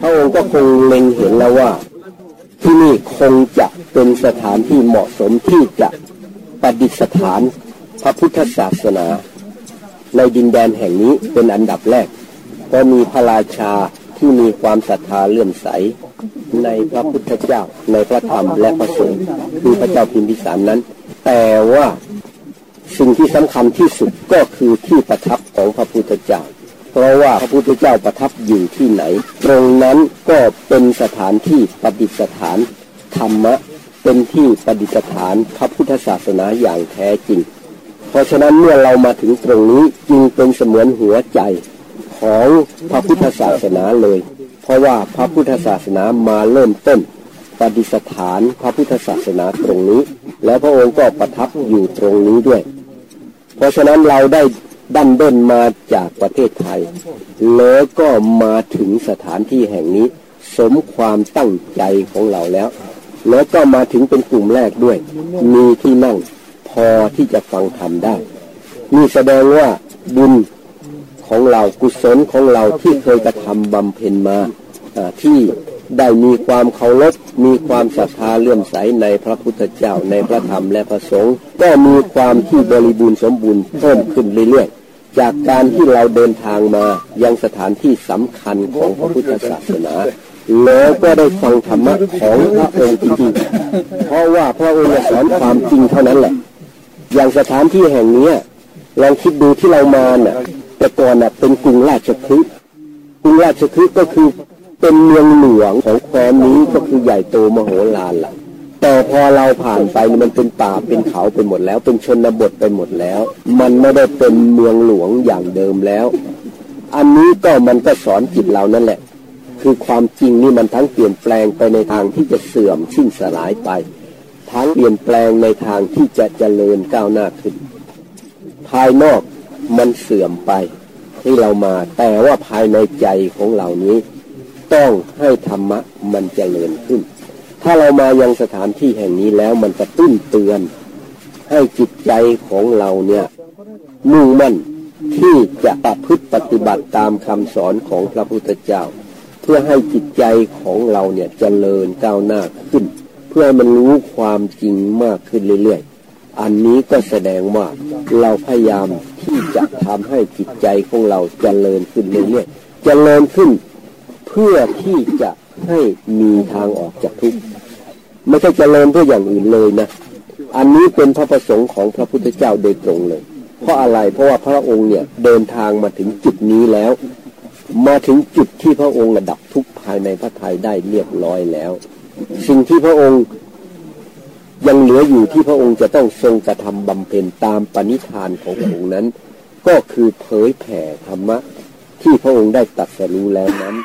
พระองค์ก็คงเล็งเห็นแล้วว่า ที่นี่คงจะเป็นสถานที่เหมาะสมที่จะประดิษฐานพระพุทธศาสนา ในดินแดนแห่งนี้เป็นอันดับแรก ก็มีพระราชาที่มีความศรัทธาเลื่อมใส ในพระพุทธเจ้าในพระธรรมและพระสงฆ์คือพระเจ้าพิมพิสารนั้น แต่ว่าสิ่งที่สำคัญที่สุดก็คือที่ประทับของพระพุทธเจ้า เพราะว่าพระพุทธเจ้าประทับอยู่ที่ไหน ตรงนั้นก็เป็นสถานที่ประดิษฐานธรรมะ เป็นที่ประดิษฐานพระพุทธศาสนาอย่างแท้จริง เพราะฉะนั้นเมื่อเรามาถึงตรงนี้จึงเป็นเสมือนหัวใจของพระพุทธศาสนาเลย เพราะว่าพระพุทธศาสนามาเริ่มต้นประดิษฐานพระพุทธศาสนาตรงนี้ แล้วพระองค์ก็ประทับอยู่ตรงนี้ด้วย เพราะฉะนั้นเราได้ ดันเดินมาจากประเทศไทย แล้วก็มาถึงสถานที่แห่งนี้ สมความตั้งใจของเราแล้ว แล้วก็มาถึงเป็นกลุ่มแรกด้วย มีที่นั่งพอที่จะฟังธรรมได้ นี่แสดงว่าบุญของเรากุศลของเราที่เคยกระทำบำเพ็ญมาที่ ได้มีความเคารพมีความศรัทธาเลื่อมใสในพระพุทธเจ้าในพระธรรมและพระสงฆ์ก็มีความที่บริบูรณ์สมบูรณ์เพิ่มขึ้นเรื่อยๆจากการที่เราเดินทางมายังสถานที่สำคัญของพระพุทธศาสนาแล้วก็ได้ฟังธรรมะของพระองค์จริงๆเพราะว่าพระองค์สอนความจริงเท่านั้นแหละ อย่างสถานที่แห่งนี้ลองคิดดูที่เรามาเน่ะ แต่ก่อนน่ะเป็นกรุงราชคฤห์กรุงราชคฤห์ก็คือ เป็นเมืองหลวงของแคว้นนี้ก็คือใหญ่โตมโหฬารล่ะ แต่พอเราผ่านไปมันเป็นป่าเป็นเขาไปหมดแล้ว เป็นชนบทไปหมดแล้ว มันไม่ได้เป็นเมืองหลวงอย่างเดิมแล้ว อันนี้ก็มันก็สอนจิตเรานั่นแหละ คือความจริงนี่มันทั้งเปลี่ยนแปลงไปในทางที่จะเสื่อมสิ้นสลายไป ทั้งเปลี่ยนแปลงในทางที่จะเจริญก้าวหน้าขึ้น ภายนอกมันเสื่อมไปที่เรามา แต่ว่าภายในใจของเหล่านี้ ต้องให้ธรรมะมันเจริญขึ้น ถ้าเรามายังสถานที่แห่งนี้แล้วมันจะตุ้นเตือน ให้จิตใจของเราเนี่ยมุ่งมั่นที่จะประพฤติปฏิบัติตามคำสอนของพระพุทธเจ้า เพื่อให้จิตใจของเราเนี่ยเจริญก้าวหน้าขึ้น เพื่อมันรู้ความจริงมากขึ้นเรื่อยๆ อันนี้ก็แสดงว่าเราพยายามที่จะทำให้จิตใจของเราเจริญขึ้นเรื่อยๆเจริญขึ้น พื่อที่จะให้มีทางออกจากทุกข์ไม่ใช่เจริญเพื่ออย่างอื่นเลยนะ อันนี้เป็นพระประสงค์ของพระพุทธเจ้าโดยตรงเลย เพราะอะไรเพราะว่าพระองค์เนี่ยเดินทางมาถึงจุดนี้แล้ว มาถึงจุดที่พระองค์ระดับทุกภายในพระทัยได้เรียบร้อยแล้ว สิ่งที่พระองค์ยังเหลืออยู่ที่พระองค์จะต้องทรงกระทำบำเพ็ญตามปณิธานของพระองค์นั้น ก็คือเผยแผ่ธรรมะที่พระองค์ได้ตัดสรู้แล้วนั้น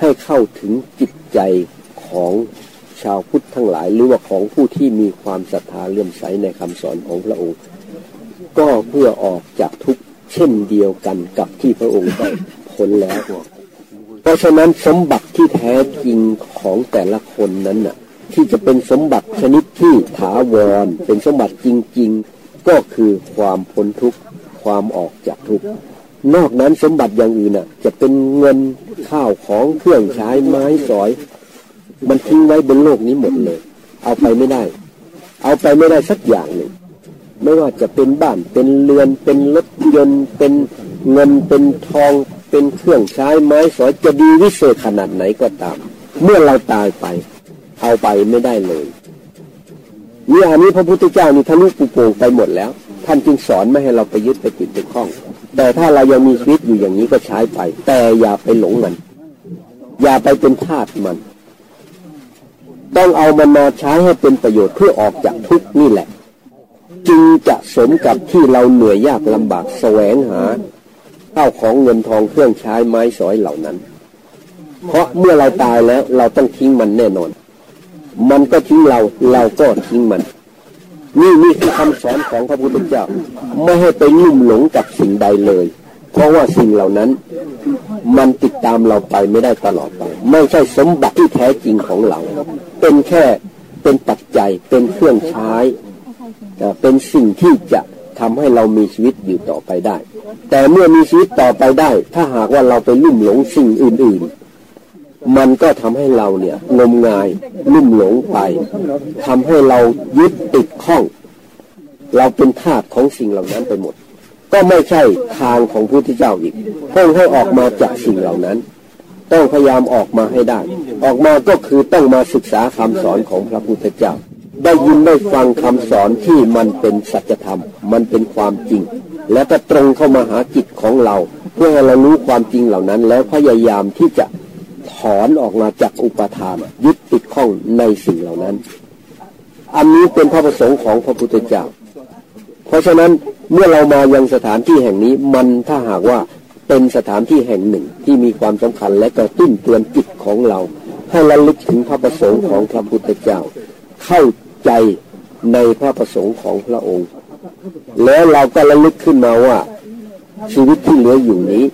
ให้เข้าถึงจิตใจของชาวพุทธทั้งหลาย หรือว่าของผู้ที่มีความศรัทธาเลื่อมใสในคำสอนของพระองค์ ก็เพื่อออกจากทุกเช่นเดียวกันกับที่พระองค์ได้พ้นแล้ว เพราะฉะนั้นสมบัติที่แท้จริงของแต่ละคนนั้นน่ะ ที่จะเป็นสมบัติชนิดที่ถาวร เป็นสมบัติจริง ๆ ก็คือความพ้นทุกข์ความออกจากทุกข์นอกนั้นสมบัติอย่างอื่นน่ะ จะเป็นเงิน ข้าวของเครื่องใช้ไม้สอย มันทิ้งไว้บนโลกนี้หมดเลย เอาไปไม่ได้ เอาไปไม่ได้สักอย่างหนึ่งไม่ว่าจะเป็นบ้านเป็นเรือนเป็นรถยนต์เป็นเงินเป็นทองเป็นเครื่องใช้ไม้สอยจะดีวิเศษขนาดไหนก็ตาม เมื่อเราตายไป เอาไปไม่ได้เลยนี่อันนี้พระพุทธเจ้านี่ทะลุปุโป่งไปหมดแล้ว ท่านจึงสอนไม่ให้เราไปยึดไปติดไปคล้อง แต่ถ้าเรายังมีชีวิตอยู่อย่างนี้ก็ใช้ไป แต่อย่าไปหลงมัน อย่าไปเป็นทาสมัน ต้องเอามันมาใช้ให้เป็นประโยชน์เพื่อออกจากทุกนี่แหละ จึงจะสมกับที่เราเหนื่อยยากลำบากแสวงหาเข้าของเงินทองเครื่องใช้ไม้สอยเหล่านั้น เพราะเมื่อเราตายแล้วเราต้องทิ้งมันแน่นอน มันก็ทิ้งเราเราก็ทิ้งมัน นี่นี่คือคำสอนของพระพุทธเจ้าไม่ให้ไปลุ่มหลงกับสิ่งใดเลย เพราะว่าสิ่งเหล่านั้น มันติดตามเราไปไม่ได้ตลอดไป ไม่ใช่สมบัติที่แท้จริงของเรา เป็นแค่เป็นปัจจัยเป็นเครื่องใช้ เป็นสิ่งที่จะทำให้เรามีชีวิตอยู่ต่อไปได้ แต่เมื่อมีชีวิตต่อไปได้ ถ้าหากว่าเราไปลุ่มหลงสิ่งอื่นๆ มันก็ทำให้เราเนี่ยงมงายลุ่มหลงไปทำให้เรายึดติดข้อง เราเป็นทาสของสิ่งเหล่านั้นไปหมด ก็ไม่ใช่ทางของพระพุทธเจ้าอีกพระองให้ออกมาจากสิ่งเหล่านั้น ต้องพยายามออกมาให้ได้ ออกมาก็คือต้องมาศึกษาคำสอนของพระพุทธเจ้า ได้ยินได้ฟังคำสอนที่มันเป็นสัจธรรม มันเป็นความจริง แล้วก็ตรงเข้ามาหาจิตของเรา เพื่อให้เรารู้ความจริงเหล่านั้น แล้วพยายามที่จะ ถอนออกมาจากอุปทานยึดติดข้องในสิ่งเหล่านั้น อันนี้เป็นพระประสงค์ของพระพุทธเจ้า เพราะฉะนั้นเมื่อเรามายังสถานที่แห่งนี้มันถ้าหากว่าเป็นสถานที่แห่งหนึ่งที่มีความสำคัญและกระตุ้นเตือนจิตของเรา ให้ระลึกถึงพระประสงค์ของพระพุทธเจ้า เข้าใจในพระประสงค์ของพระองค์ แล้วเราก็ระลึกขึ้นมาว่าชีวิตที่เหลืออยู่นี้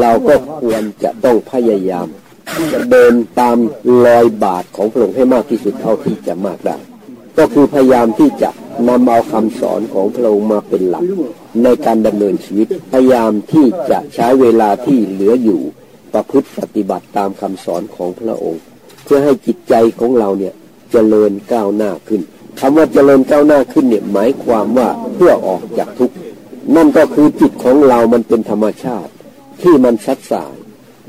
เราก็ควรจะต้องพยายาม จะเดินตามรอยบาทของพระองค์ให้มากที่สุดเท่าที่จะมากได้ ก็คือพยายามที่จะนำเอาคำสอนของพระองค์มาเป็นหลัก ในการดำเนินชีวิต พยายามที่จะใช้เวลาที่เหลืออยู่ประพฤติปฏิบัติตามคำสอนของพระองค์ เพื่อให้จิตใจของเราเนี่ยจเจริญก้าวหน้าขึ้นคำว่าเจริญก้าวหน้าขึ้นเนี่ยหมายความว่าเพื่อออกจากทุกข์นั่นก็คือจิตของเรามันเป็นธรรมชาติที่มันชัดสาย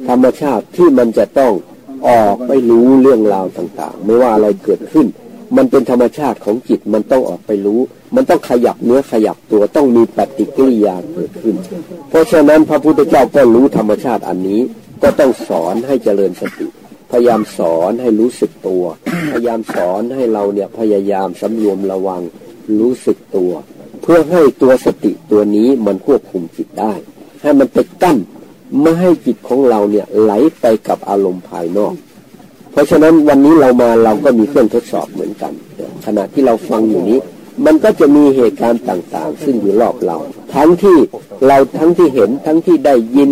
ธรรมชาติที่มันจะต้องออกไปรู้เรื่องราวต่างๆ ไม่ว่าอะไรเกิดขึ้น มันเป็นธรรมชาติของจิตมันต้องออกไปรู้ มันต้องขยับเนื้อขยับตัวต้องมีปฏิกิริยาเกิดขึ้น เพราะฉะนั้นพระพุทธเจ้าก็รู้ธรรมชาติอันนี้ ก็ต้องสอนให้เจริญสติ พยายามสอนให้รู้สึกตัว พยายามสอนให้เราเนี่ยพยายามสำรวมระวังรู้สึกตัว เพื่อให้ตัวสติตัวนี้มันควบคุมจิตได้ ให้มันไปกั้น ไม่ให้จิตของเราเนี่ยไหลไปกับอารมณ์ภายนอก เพราะฉะนั้นวันนี้เรามาเราก็มีเครื่องทดสอบเหมือนกัน ขณะที่เราฟังอยู่นี้ มันก็จะมีเหตุการณ์ต่างๆ ซึ่งอยู่รอบเรา ทั้งที่เราทั้งที่เห็นทั้งที่ได้ยิน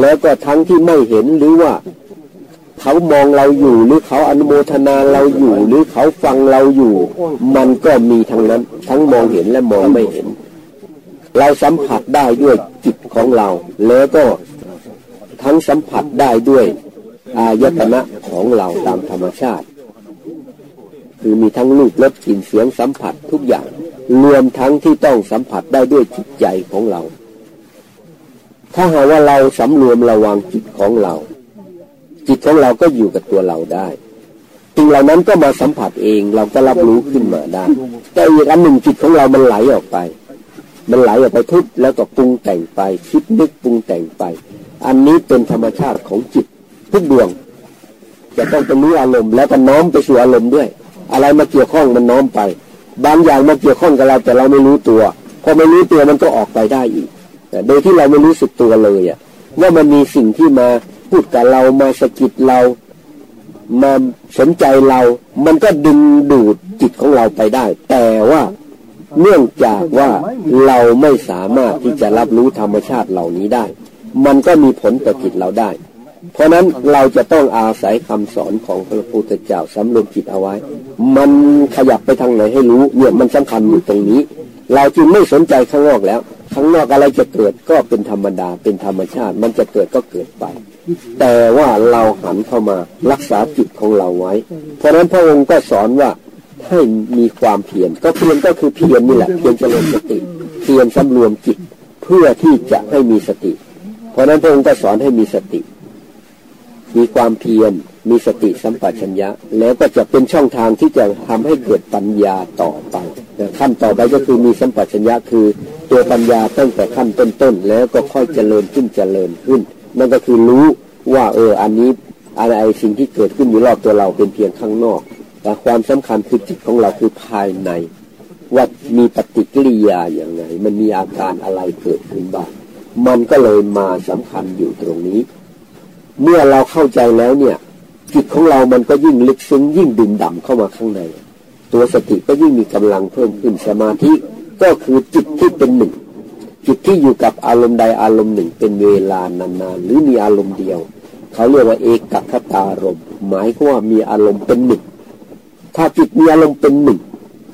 แล้วก็ทั้งที่ไม่เห็นหรือว่าเขามองเราอยู่หรือเขาอนุโมทนาเราอยู่ หรือเขาฟังเราอยู่ มันก็มีทั้งนั้น ทั้งมองเห็นและมองไม่เห็น เราสัมผัสได้ด้วยจิตของเรา แล้วก็ ทั้งสัมผัสได้ด้วยอายตนะของเราตามธรรมชาติ คือมีทั้งรูปรสกลิ่นเสียงสัมผัสทุกอย่าง รวมทั้งที่ต้องสัมผัสได้ด้วยจิตใจของเรา ถ้าหากว่าเราสำรวมระวังจิตของเรา จิตของเราก็อยู่กับตัวเราได้สิ่งเหล่านั้นก็มาสัมผัสเองเราก็รับรู้ขึ้นมาได้ แต่อีกอันหนึ่งจิตของเรามันไหลออกไป มันไหลออกไปทุบแล้วก็ปรุงแต่งไป คิดนึกปรุงแต่งไป อันนี้เป็นธรรมชาติของจิต ทุกดวง จะต้องเป็นรู้อารมณ์แล้วก็น้อมไปสู่อารมณ์ด้วย อะไรมาเกี่ยวข้องมันน้อมไป บางอย่างมาเกี่ยวข้องกับเราแต่เราไม่รู้ตัวพอไม่รู้ตัวมันก็ออกไปได้อีกโดยที่เราไม่รู้สึกตัวเลยอะว่ามันมีสิ่งที่มาพูดกับเรามาสะกิดเรามาสนใจเรา มันก็ดึงดูดจิตของเราไปได้ แต่ว่าเนื่องจากว่าเราไม่สามารถที่จะรับรู้ธรรมชาติเหล่านี้ได้ มันก็มีผลต่อจิตเราได้ เพราะนั้นเราจะต้องอาศัยคำสอนของพระพุทธเจ้าสำรวมจิตเอาไว้ มันขยับไปทางไหนให้รู้เนี่ยมันสำคัญอยู่ตรงนี้ เราจึงไม่สนใจข้างนอกแล้ว ข้างนอกอะไรจะเกิดก็เป็นธรรมดา เป็นธรรมชาติ มันจะเกิดก็เกิดไป แต่ว่าเราหันเข้ามารักษาจิตของเราไว้ เพราะนั้นพระองค์ก็สอนว่าให้มีความเพียรก็เพียรก็คือเพียรนี่แหละเพียรเจริญสติ เพียรสำรวมจิต เพื่อที่จะให้มีสติ เพราะนั้นพระองค์ก็สอนให้มีสติ มีความเพียร มีสติสัมปชัญญะ แล้วก็จะเป็นช่องทางที่จะทำให้เกิดปัญญาต่อไปขั้นต่อไปก็คือมีสัมปชัญญะคือ ตัวปัญญาตั้งแต่ขั้นต้นๆแล้วก็ค่อยเจริญขึ้นเจริญขึ้น นั่นก็คือรู้ว่าเอออันนี้อะไรสิ่งที่เกิดขึ้นอยู่รอบตัวเราเป็นเพียงข้างนอกแต่ความสำคัญคือจิตของเราคือภายใน ว่ามีปฏิกิริยาอย่างไรมันมีอาการอะไรเกิดขึ้นบ้าง มันก็เลยมาสำคัญอยู่ตรงนี้ เมื่อเราเข้าใจแล้วเนี่ยจิตของเรามันก็ยิ่งลึกซึ้งยิ่งดื่มด่ำเข้ามาข้างใน ตัวสติก็ยิ่งมีกำลังเพิ่มขึ้นสมาธิก็คือจิตที่เป็นหนึ่ง จิตที่อยู่กับอารมณ์ใดอารมณ์หนึ่งเป็นเวลานานๆหรือมีอารมณ์เดียว เขาเรียกว่าเอกคตารมณ์หมายก็ว่ามีอารมณ์เป็นหนึ่งถ้าจิตมีอารมณ์เป็นหนึ่ง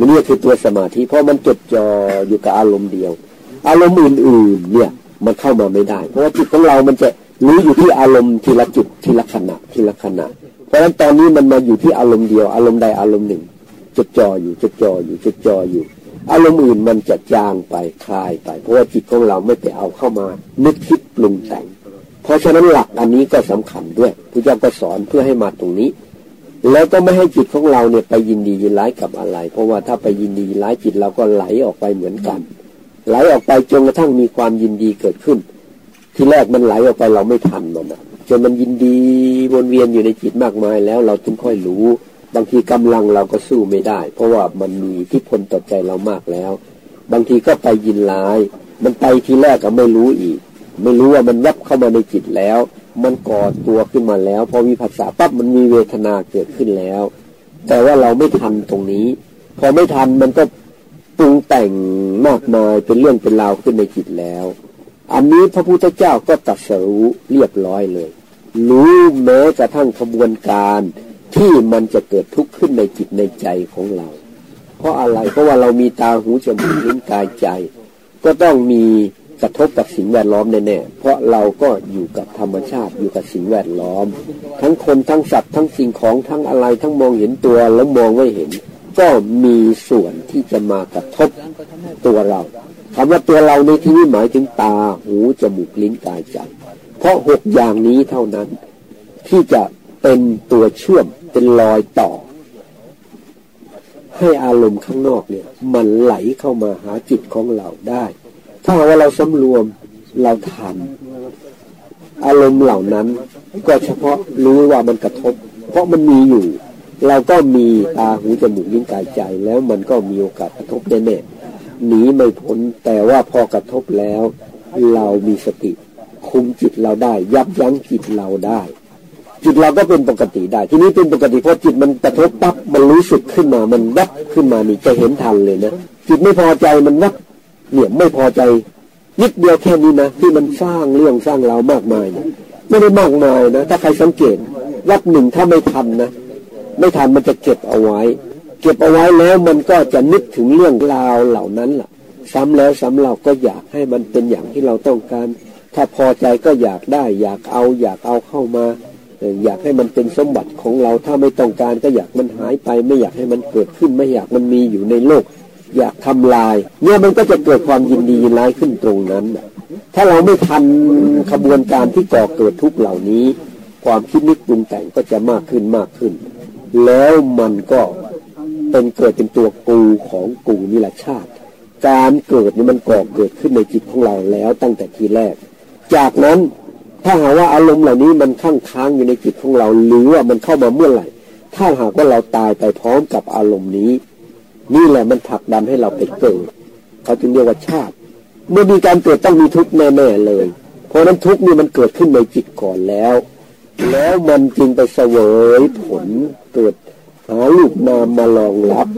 นี่คือตัวสมาธิเพราะมันจดจ่ออยู่กับอารมณ์เดียว อารมณ์อื่นๆ เนี่ย มันเข้ามาไม่ได้ เพราะว่าจิตของเรามันจะรู้อยู่ที่อารมณ์ทีละจุดทีละขณะทีละขณะ เพราะฉะนั้นตอนนี้มันมาอยู่ที่อารมณ์เดียว อารมณ์ใดอารมณ์หนึ่งจดจ่ออยู่จดจ่ออยู่จดจ่ออยู่ อารมณ์อื่นมันจะจางไปคลายไป เพราะว่าจิตของเราไม่ไปเอาเข้ามา นึกคิดปรุงแต่ง เพราะฉะนั้นหลักอันนี้ก็สำคัญด้วยพระเจ้าก็สอนเพื่อให้มาตรงนี้ แล้วก็ไม่ให้จิตของเราเนี่ยไปยินดียินร้ายกับอะไร เพราะว่าถ้าไปยินดียินร้ายจิตเราก็ไหลออกไปเหมือนกัน ไหลออกไปจนกระทั่งมีความยินดีเกิดขึ้น ที่แรกมันไหลออกไปเราไม่ทันมันนะจนมันยินดีวนเวียนอยู่ในจิตมากมายแล้วเราถึงค่อยรู้ บางทีกำลังเราก็สู้ไม่ได้ เพราะว่ามันมีที่พลต่อใจเรามากแล้ว บางทีก็ไปยินร้าย มันไปทีแรกก็ไม่รู้อีก ไม่รู้ว่ามันยับเข้ามาในจิตแล้ว มันก่อตัวขึ้นมาแล้วพอมีภาษาปั๊บมันมีเวทนาเกิดขึ้นแล้ว แต่ว่าเราไม่ทันตรงนี้ พอไม่ทันมันก็ ปรุงแต่งมากมายเป็นเรื่องเป็นราวขึ้นในจิตแล้ว อันนี้พระพุทธเจ้าก็ตัดสรู้เรียบร้อยเลย รู้แม้กระทั่งขบวนการที่มันจะเกิดทุกข์ขึ้นในจิตในใจของเรา เพราะอะไรเพราะว่าเรามีตาหูจมูกลิ้นกายใจ ก็ต้องมีกระทบกับสิ่งแวดล้อมแน่ๆ เพราะเราก็อยู่กับธรรมชาติอยู่กับสิ่งแวดล้อม ทั้งคนทั้งสัตว์ทั้งสิ่งของทั้งอะไรทั้งมองเห็นตัวแล้วมองไม่เห็น ก็มีส่วนที่จะมากระทบตัวเราคำว่าตัวเราในที่นี้หมายถึงตาหูจมูกลิ้นกายใจเพราะหกอย่างนี้เท่านั้น ที่จะเป็นตัวเชื่อมเป็นรอยต่อ ให้อารมณ์ข้างนอกเนี่ย มันไหลเข้ามาหาจิตของเราได้ ถ้าว่าเราสำรวมเราทันอารมณ์เหล่านั้น ก็เฉพาะรู้ว่ามันกระทบ เพราะมันมีอยู่ เราก็มีตาหูจมูกลิ้นกายใจ แล้วมันก็มีโอกาสกระทบแน่ๆหนีไม่พ้นแต่ว่าพอกระทบแล้ว เรามีสติ คุมจิตเราได้ ยับยั้งจิตเราได้ จิตเราก็เป็นปกติได้ ทีนี้เป็นปกติเพราะจิตมันกระทบปั๊บมันรู้สึกขึ้นมา มันวับขึ้นมานี่จะเห็นทันเลยนะจิตไม่พอใจมันวับเนี่ยไม่พอใจนิดเดียวแค่นี้นะที่มันสร้างเรื่องสร้างเรามากมายนะไม่ได้มากมายนะถ้าใครสังเกตวับหนึ่งถ้าไม่ทันนะ ไม่ทันมันจะเก็บเอาไว้ เก็บเอาไว้แล้วมันก็จะนึกถึงเรื่องราวเหล่านั้นล่ะ ซ้ำแล้วซ้ำเล่าก็อยากให้มันเป็นอย่างที่เราต้องการ ถ้าพอใจก็อยากได้ อยากเอาอยากเอาเข้ามาอยากให้มันเป็นสมบัติของเราถ้าไม่ต้องการก็อยากมันหายไป ไม่อยากให้มันเกิดขึ้นไม่อยากมันมีอยู่ในโลก อยากทำลาย เนี่ยมันก็จะเกิดความยินดียินร้ายขึ้นตรงนั้นถ้าเราไม่ทันขบวนการที่ก่อเกิดทุกเหล่านี้ ความคิดนึกปรุงแต่งก็จะมากขึ้นมากขึ้น แล้วมันก็เป็นเกิดเป็นตัวกูของกูนี่แหละชาติ การเกิดนี่มันก่อเกิดขึ้นในจิตของเราแล้วตั้งแต่ทีแรก จากนั้นถ้าหากว่าอารมณ์เหล่านี้มันข้างค้างอยู่ในจิตของเราหรือว่ามันเข้ามาเมื่อไหร่ ถ้าหากว่าเราตายไปพร้อมกับอารมณ์นี้ นี่แหละมันผลักดันให้เราไปเกิด เขาจึงเรียกว่าชาติ เมื่อมีการเกิดต้องมีทุกข์แน่ๆเลย เพราะนั้นทุกข์นี่มันเกิดขึ้นในจิตก่อนแล้ว แล้วมันจึงไปเสวยผลเกิดหาลูกนามมารองรับ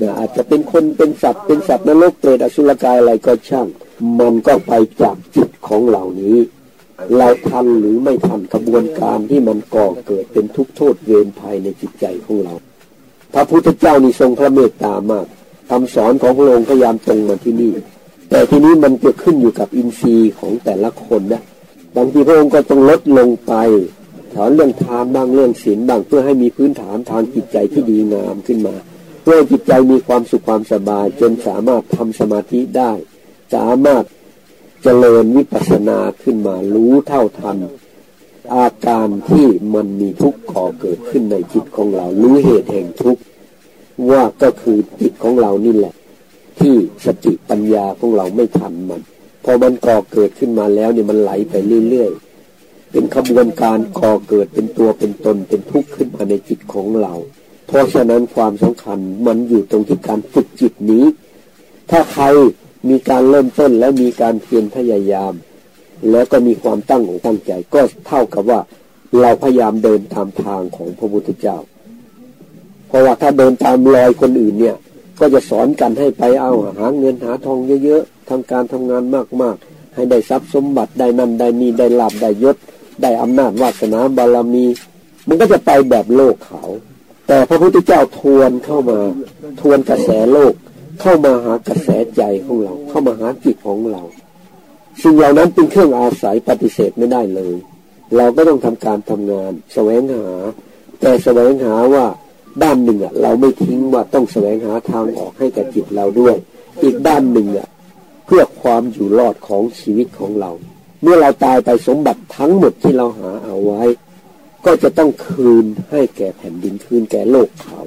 นะอาจจะเป็นคนเป็นสัตว์เป็นสัตว์นรกเปรตอสุรกายอะไรก็ช่าง มันก็ไปจากจิตของเหล่านี้ เราทันหรือไม่ทันกระบวนการที่มันก่อเกิดเป็นทุกโทษเวรภัยในจิตใจของเรา พระพุทธเจ้านี่ทรงพระเมตตามากคำสอนของพระองค์พยายามตรงมาที่นี่ แต่ที่นี้มันจะขึ้นอยู่กับอินทรีย์ของแต่ละคนนะบางทีพระองค์ก็ต้องลดลงไป ถอนเรื่องทานบ้างเรื่องศีลบ้างเพื่อให้มีพื้นฐานทางจิตใจที่ดีงามขึ้นมา เพื่อจิตใจมีความสุขความสบาย จนสามารถทำสมาธิได้ สามารถเจริญวิปัสสนาขึ้นมารู้เท่าทัน อาการที่มันมีทุกข์ก่อเกิดขึ้นในจิตของเรา รู้เหตุแห่งทุกข์ว่าก็คือจิตของเรานี่แหละ ที่สติปัญญาของเราไม่ทันมัน พอมันก่อเกิดขึ้นมาแล้วเนี่ยมันไหลไปเรื่อยๆ เป็นขบวนการก่อเกิดเป็นตัวเป็นตนเป็นทุกข์ขึ้นมาในจิตของเรา เพราะฉะนั้นความสำคัญมันอยู่ตรงที่การฝึกจิตนี้ ถ้าใครมีการเริ่มต้นและมีการเพียรพยายาม แล้วก็มีความตั้งของตั้งใจก็เท่ากับว่าเราพยายามเดินตามทางของพระพุทธเจ้า เพราะว่าถ้าเดินตามรอยคนอื่นเนี่ย ก็จะสอนกันให้ไปเอาหาเงินหาทองเยอะๆทำการทำงานมากๆ ให้ได้ทรัพย์สมบัติได้นั่นได้นี่ได้ลาบได้ยศ ได้อำนาจวาสนาบารมี มันก็จะไปแบบโลกเขา แต่พระพุทธเจ้าทวนเข้ามา ทวนกระแสโลก เข้ามาหากระแสใจของเรา เข้ามาหาจิตของเราสิ่งเหล่านั้นเป็นเครื่องอาศัยปฏิเสธไม่ได้เลย เราก็ต้องทำการทำงานแสวงหา แต่แสวงหาว่าด้านหนึ่งอะ เราไม่ทิ้งว่าต้องแสวงหาทางออกให้กับจิตเราด้วย อีกด้านหนึ่งอะ เพื่อความอยู่รอดของชีวิตของเรา เมื่อเราตายไปสมบัติทั้งหมดที่เราหาเอาไว้ ก็จะต้องคืนให้แก่แผ่นดินคืนแก่โลกเขา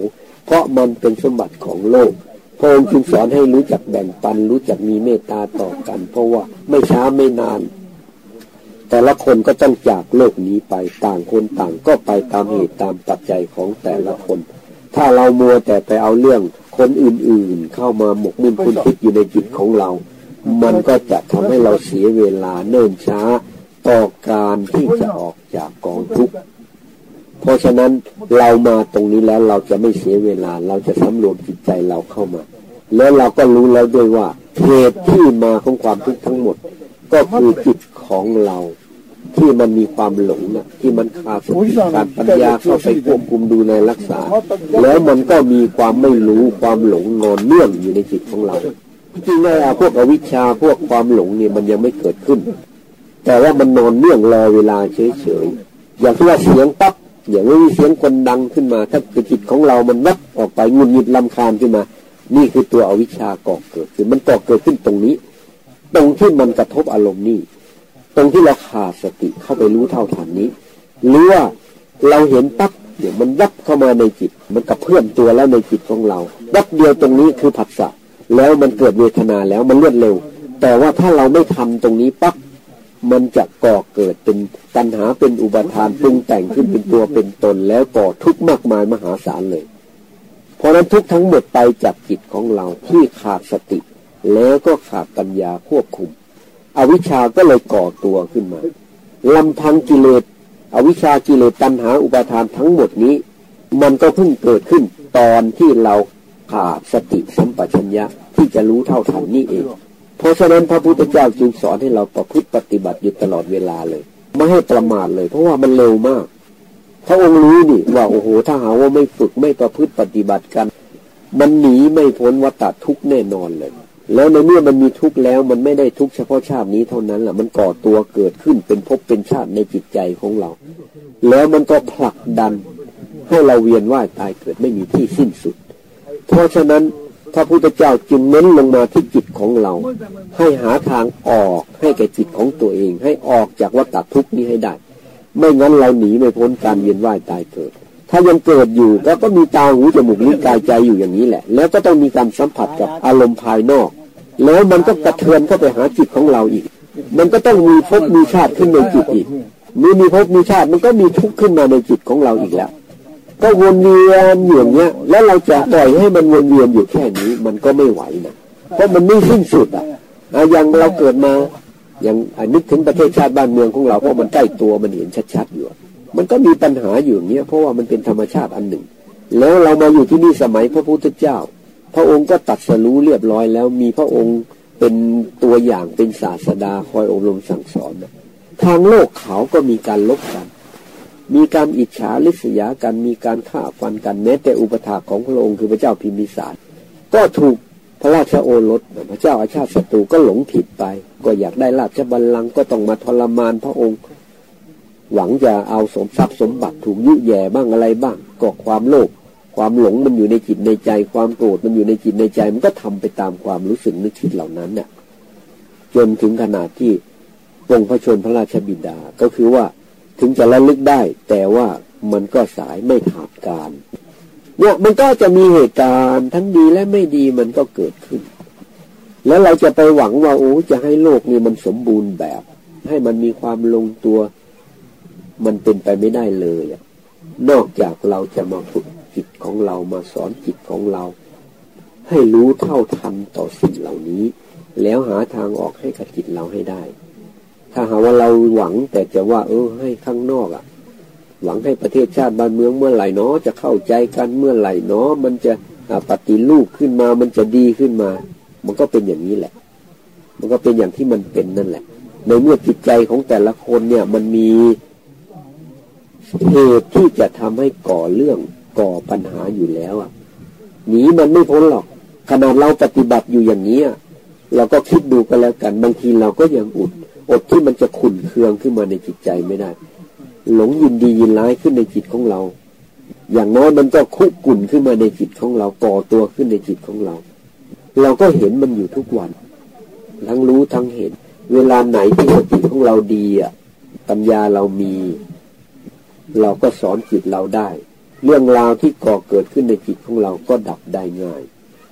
เพราะมันเป็นสมบัติของโลกพระองค์จึงสอนให้รู้จักแบ่งปัน รู้จักมีเมตตาต่อกัน เพราะว่าไม่ช้าไม่นาน แต่ละคนก็ต้องจากโลกนี้ไปต่างคนต่างก็ไปตามเหตุตามปัจจัยของแต่ละคน ถ้าเรามัวแต่ไปเอาเรื่องคนอื่นๆ เข้ามาหมกมุ่นคุณคิดอยู่ในจิตของเรา มันก็จะทำให้เราเสียเวลาเนิ่นช้าต่อการที่จะออกจากกองทุกข์เพราะฉะนั้นเรามาตรงนี้แล้วเราจะไม่เสียเวลา เราจะสำรวมจิตใจเราเข้ามา แล้วเราก็รู้แล้วด้วยว่าเหตุที่มาของความทุกข์ทั้งหมด ก็คือจิตของเราที่มันมีความหลงนะที่มันขาดสติการปัญญาเข้าไปควบคุมดูในรักษา แล้วมันก็มีความไม่รู้ความหลงนอนเนื่องอยู่ในจิตของเรา จริงแล้วพวกอวิชชาพวกความหลงเนี่ยมันยังไม่เกิดขึ้น แต่ว่ามันนอนเนื่องรอเวลาเฉยๆอย่างที่ว่าเสียงปั๊บอย่างนี้เสียงคนดังขึ้นมา ถ้าจิตของเรามันนับออกไปงุนหงิดลำคาญขึ้นมา นี่คือตัวอวิชชาก่อเกิดคือมันก่อเกิดขึ้นตรงนี้ ตรงที่มันกระทบอารมณ์นี่ตรงที่เราขาดสติเข้าไปรู้เท่าทันนี้ หรือว่าเราเห็นปั๊บเดี๋ยวมันยับเข้ามาในจิต มันกระเพื่อมตัวแล้วในจิตของเรายับเดียวตรงนี้คือผัสสะ แล้วมันเกิดเวทนาแล้วมันรวดเร็ว แต่ว่าถ้าเราไม่ทำตรงนี้ปั๊บมันจะก่อเกิดเป็นตัณหาเป็นอุปทานปรุงแต่งขึ้นเป็นตัวเป็นตนแล้วก่อทุกข์มากมายมหาศาลเลย เพราะนั้นทุกทั้งหมดไปจากจิตของเราที่ขาดสติ แล้วก็ขาดปัญญาควบคุม อวิชชาก็เลยก่อตัวขึ้นมาลำพังกิเลสอวิชชากิเลสตัณหาอุปาทานทั้งหมดนี้ มันก็เพิ่งเกิดขึ้นตอนที่เราขาดสติสัมปชัญญะ ที่จะรู้เท่าทันนี่เอง เพราะฉะนั้นพระพุทธเจ้าจึงสอนให้เราประพฤติปฏิบัติอยู่ตลอดเวลาเลย ไม่ให้ประมาทเลย เพราะว่ามันเร็วมากพระองค์รู้นี่ว่าโอ้โหถ้าหาว่าไม่ฝึกไม่ประพฤติปฏิบัติกัน มันหนีไม่พ้นวัฏทุกข์แน่นอนเลย แล้วในเมื่อมันมีทุกข์แล้วมันไม่ได้ทุกข์เฉพาะชาตินี้เท่านั้นแหละมันก่อตัวเกิดขึ้นเป็นภพเป็นชาติในจิตใจของเรา แล้วมันก็ผลักดันให้เราเวียนว่ายตายเกิดไม่มีที่สิ้นสุด เพราะฉะนั้น พระพุทธเจ้าจึงเน้นลงมาที่จิตของเรา ให้หาทางออกให้แก่จิตของตัวเอง ให้ออกจากวัฏทุกข์นี้ให้ได้ ไม่งั้นเราหนีไม่พ้นการเวียนว่ายตายเกิด ถ้ายังเกิดอยู่ก็ก็มีตาหูจมูกลิ้นกายใจอยู่อย่างนี้แหละ แล้วก็ต้องมีการสัมผัสกับอารมณ์ภายนอก แล้วมันก็กระเทือนเข้าไปหาจิตของเราอีก มันก็ต้องมีภพมีชาติขึ้นในจิตอีกมีมีภพมีชาติมันก็มีทุกข์ขึ้นมาในจิตของเราอีกแล้ว ก็วนเวียนอย่างเงี้ย แล้วเราจะปล่อยให้มันวนเวียนอยู่แค่นี้ มันก็ไม่ไหวนะเพราะมันไม่สิ้นสุดอะอย่างเราเกิดมาอย่างนึกถึงประเทศชาติบ้านเมืองของเราเพราะมันใกล้ตัวมันเห็นชัดๆอยู่ มันก็มีปัญหาอยู่อย่างเงี้ยเพราะว่ามันเป็นธรรมชาติอันหนึ่ง แล้วเรามาอยู่ที่นี่สมัยพระพุทธเจ้า พระองค์ก็ตัดสรู้เรียบร้อยแล้วมีพระองค์เป็นตัวอย่างเป็นศาสดาคอยอบรมสั่งสอนทางโลกเขาก็มีการลบกัน มีการอิจฉาลิษยากันมีการฆ่าฟันกันแม้แต่อุปถาของพระองค์คือพระเจ้าพิมพิสาร ก็ถูกพระราชโอรสพระเจ้าอาชาติศัตรูก็หลงผิดไป ก็อยากได้ราชบัลลังก์ก็ต้องมาทรมานพระองค์ หวังจะเอาสมทรัพย์สมบัติถูกยุแย่บ้างอะไรบ้าง ก็ความโลภความหลงมันอยู่ในจิตในใจ ความโกรธมันอยู่ในจิตในใจ มันก็ทำไปตามความรู้สึกนึกคิดเหล่านั้นเนี่ยจนถึงขนาดที่องค์พระชนพระราชบิดาก็คือว่า ถึงจะระลึกได้ แต่ว่ามันก็สายไม่ถาดการ เนี่ยมันก็จะมีเหตุการณ์ทั้งดีและไม่ดีมันก็เกิดขึ้น แล้วเราจะไปหวังว่าโอ้จะให้โลกนี้มันสมบูรณ์แบบ ให้มันมีความลงตัว มันเป็นไปไม่ได้เลยนอกจากเราจะมาฝึกจิตของเรามาสอนจิตของเรา ให้รู้เท่าทันต่อสิ่งเหล่านี้ แล้วหาทางออกให้กับจิตเราให้ได้ ถ้าหาว่าเราหวังแต่จะว่า เออให้ข้างนอกอะ่ะ หวังให้ประเทศชาติบ้านเมืองเมื่อไหร่เนาะจะเข้าใจกันเมื่อไหร่เนาะมันจะปฏิรูปขึ้นมามันจะดีขึ้นมา มันก็เป็นอย่างนี้แหละ มันก็เป็นอย่างที่มันเป็นนั่นแหละ ในเมื่อจิตใจของแต่ละคนเนี่ยมันมีเหตุที่จะทำให้ก่อเรื่องก่อปัญหาอยู่แล้วอะหนีมันไม่พ้นหรอกขนาดเราปฏิบัติอยู่อย่างนี้เราก็คิดดูกันแล้วกัน บางทีเราก็ยังอุด อดที่มันจะขุนเคืองขึ้นมาในจิตใจไม่ได้ หลงยินดียินร้ายขึ้นในจิตของเรา อย่างน้อยมันก็คุกกุ่นขึ้นมาในจิตของเราก่อตัวขึ้นในจิตของเรา เราก็เห็นมันอยู่ทุกวัน ทั้งรู้ทั้งเห็น เวลาไหนที่สติของเราดีอะปัญญาเรามี เราก็สอนจิตเราได้ เรื่องราวที่ก่อเกิดขึ้นในจิตของเราก็ดับได้ง่าย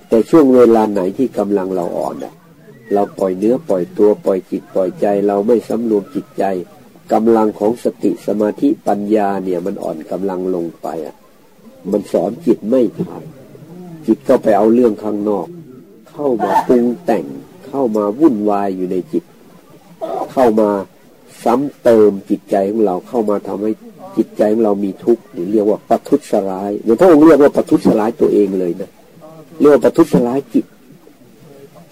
แต่ช่วงเวลาไหนที่กำลังเราอ่อนอะ เราปล่อยเนื้อปล่อยตัวปล่อยจิตปล่อยใจ เราไม่สำรวมจิตใจกำลังของสติสมาธิปัญญาเนี่ย มันอ่อนกำลังลงไปอะ มันสอนจิตไม่ทันจิตก็ไปเอาเรื่องข้างนอก เข้ามาปรุงแต่ง เข้ามาวุ่นวายอยู่ในจิต เข้ามาซ้ำเติมจิตใจของเราเข้ามาทำให้จิตใจของเรามีทุกข์หรือเรียกว่าปัทุสลายหรือพระองค์เรียกว่าปัทุสลายตัวเองเลยนะเรียกว่าปัทุสลายจิต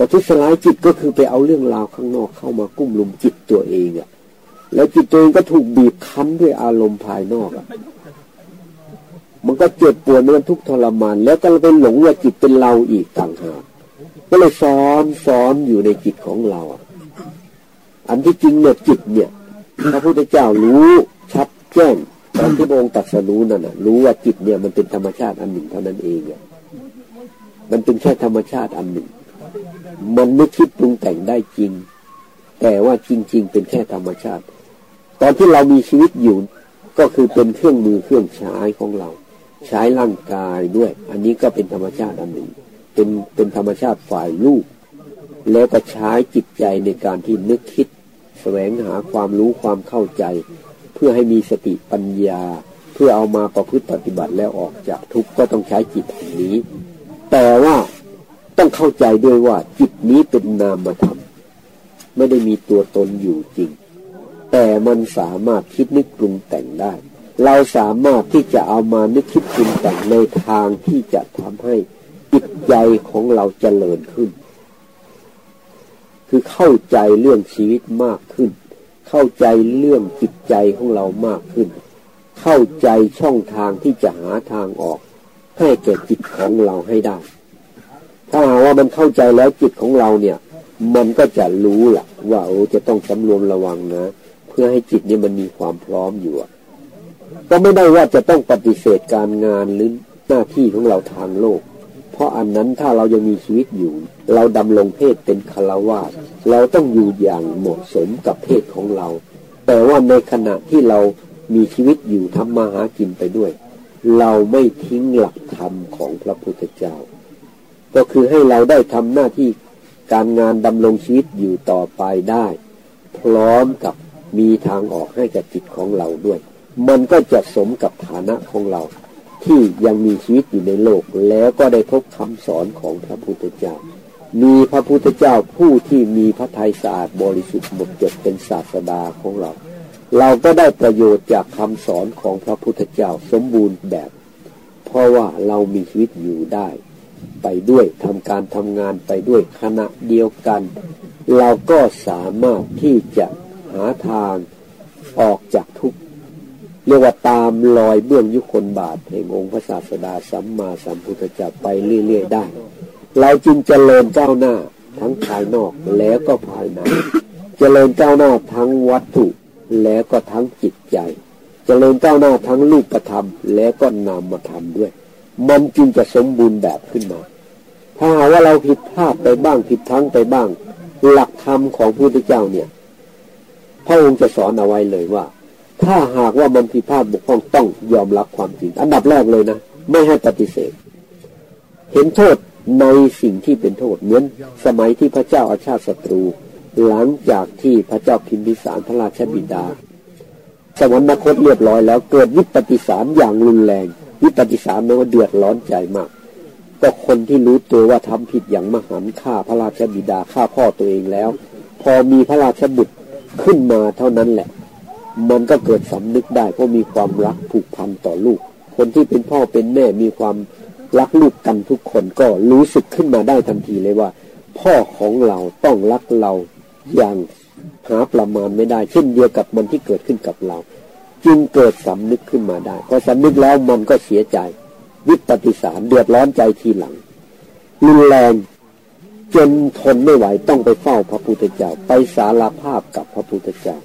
ปัทุสลายจิตก็คือไปเอาเรื่องราวข้างนอกเข้ามากุ้มลุมจิตตัวเองอะแล้วจิตตัวเองก็ถูกบีบคั้นด้วยอารมณ์ภายนอกอะมันก็เจ็บปวดมันทุกข์ทรมาน แล้วก็ไปหลงว่าจิตเป็นเราอีกต่างหากก็เลยซ้อนซ้อนอยู่ในจิตของเรา อันที่จริงเนี่ยจิตเนี่ยพระพุทธเจ้ารู้ชัดแจ้งตอนที่พระองค์ตัดสรู้นั่นน่ะรู้ว่าจิตเนี่ยมันเป็นธรรมชาติอันหนึ่งเท่านั้นเองอะมันเป็นแค่ธรรมชาติอันหนึ่ง มันไม่คิดปรุงแต่งได้จริง แต่ว่าจริง ๆ เป็นแค่ธรรมชาติ ตอนที่เรามีชีวิตอยู่ก็คือเป็นเครื่องมือเครื่องใช้ของเรา ใช้ร่างกายด้วย อันนี้ก็เป็นธรรมชาติอันหนึ่ง เป็นเป็นธรรมชาติฝ่ายลูก แล้วก็ใช้จิตใจในการที่นึกคิด แสวงหาความรู้ความเข้าใจ เพื่อให้มีสติปัญญา เพื่อเอามาประพฤติปฏิบัติแล้วออกจากทุกข์ก็ต้องใช้จิตนี้ แต่ว่า ต้องเข้าใจด้วยว่าจิตนี้เป็นนามธรรมไม่ได้มีตัวตนอยู่จริง แต่มันสามารถคิดนึกปรุงแต่งได้ เราสามารถที่จะเอามานึกคิดปรุงแต่งในทางที่จะทำให้จิตใจของเราเจริญขึ้น คือเข้าใจเรื่องชีวิตมากขึ้น เข้าใจเรื่องจิตใจของเรามากขึ้น เข้าใจช่องทางที่จะหาทางออก ให้แก่จิตของเราให้ได้ ถ้าหาว่ามันเข้าใจแล้วจิตของเราเนี่ย มันก็จะรู้แหละว่าโอ้จะต้องสำรวมระวังนะ เพื่อให้จิตเนี่ยมันมีความพร้อมอยู่ก็ไม่ได้ว่าจะต้องปฏิเสธการงานหรือหน้าที่ของเราทางโลก เพราะอันนั้นถ้าเรายังมีชีวิตอยู่ เราดำรงเพศเป็นคารวาสเราต้องอยู่อย่างเหมาะสมกับเพศของเรา แต่ว่าในขณะที่เรามีชีวิตอยู่ทำมาหากินไปด้วย เราไม่ทิ้งหลักธรรมของพระพุทธเจ้า ก็คือให้เราได้ทำหน้าที่การงานดำรงชีวิตอยู่ต่อไปได้ พร้อมกับมีทางออกให้กับจิตของเราด้วย มันก็จะสมกับฐานะของเรา ที่ยังมีชีวิตอยู่ในโลก แล้วก็ได้พบคำสอนของพระพุทธเจ้า มีพระพุทธเจ้าผู้ที่มีพระทัยสะอาดบริสุทธิ์หมดจดเป็นศาสดาของเรา เราก็ได้ประโยชน์จากคำสอนของพระพุทธเจ้าสมบูรณ์แบบ เพราะว่าเรามีชีวิตอยู่ได้ ไปด้วยทำการทำงานไปด้วยขณะเดียวกัน เราก็สามารถที่จะหาทางออกจากทุกเรียกว่าตามรอยเบื้องยุคนบาทแห่งองค์พระศาสดาสัมมาสัมพุทธเจ้าไปเรื่อยๆได้ เราจึงเจริญก้าวหน้าทั้งภายนอกแล้วก็ภายในเจริญก้าวหน้าทั้งวัตถุแล้วก็ทั้งจิตใจ เจริญก้าวหน้าทั้งรูปธรรมแล้วก็นามธรรมด้วย มันจึงจะสมบูรณ์แบบขึ้นมา ถ้าหาว่าเราผิดพลาดไปบ้างผิดทั้งไปบ้าง หลักธรรมของพระพุทธเจ้าเนี่ย พระองค์จะสอนเอาไว้เลยว่า ถ้าหากว่ามันผิดพลาดบกพร่องต้องยอมรับความจริง อันดับแรกเลยนะ ไม่ให้ปฏิเสธ เห็นโทษในสิ่งที่เป็นโทษเหมือนสมัยที่พระเจ้าอาชาติศัตรู หลังจากที่พระเจ้าพิมพิสารพระราชบิดาสวรรคตเรียบร้อยแล้วเกิดวิปฏิสารอย่างรุนแรง วิปฏิสารแปลว่าเดือดร้อนใจมาก ก็คนที่รู้ตัวว่าทำผิดอย่างมหันฆ่าพระราชบิดาฆ่าพ่อตัวเองแล้ว พอมีพระราชบุตรขึ้นมาเท่านั้นแหละ มันก็เกิดสำนึกได้เพราะมีความรักผูกพันต่อลูก คนที่เป็นพ่อเป็นแม่มีความรักลูกกันทุกคนก็รู้สึกขึ้นมาได้ทันทีเลยว่า พ่อของเราต้องรักเราอย่างหาประมาณไม่ได้ เช่นเดียวกับมันที่เกิดขึ้นกับเรา จึงเกิดสำนึกขึ้นมาได้พอสำนึกแล้วมันก็เสียใจ วิปฏิสารเดือดร้อนใจทีหลังรุนแรงจนทนไม่ไหวต้องไปเฝ้าพระพุทธเจ้า ไปสารภาพกับพระพุทธเจ้า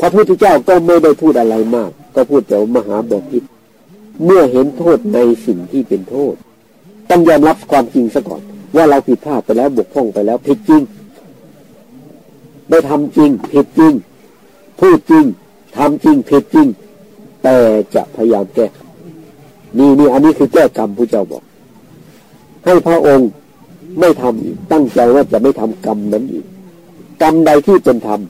พระพุทธเจ้าก็ไม่ได้พูดอะไรมาก ก็พูดแต่มหาบพิษเมื่อเห็นโทษในสิ่งที่เป็นโทษ ต้องยอมรับความจริงซะก่อน ว่าเราผิดพลาดไปแล้วบกพร่องไปแล้วผิดจริง ได้ทำจริง ผิดจริง พูดจริง ทำจริงผิดจริง แต่จะพยายามแก้นี่นี่อันนี้คือแก้กรรมพระเจ้าบอก ให้พระองค์ไม่ทำอีกตั้งใจว่าจะไม่ทำกรรมนั้นอีก กรรมใดที่เป็นธรรม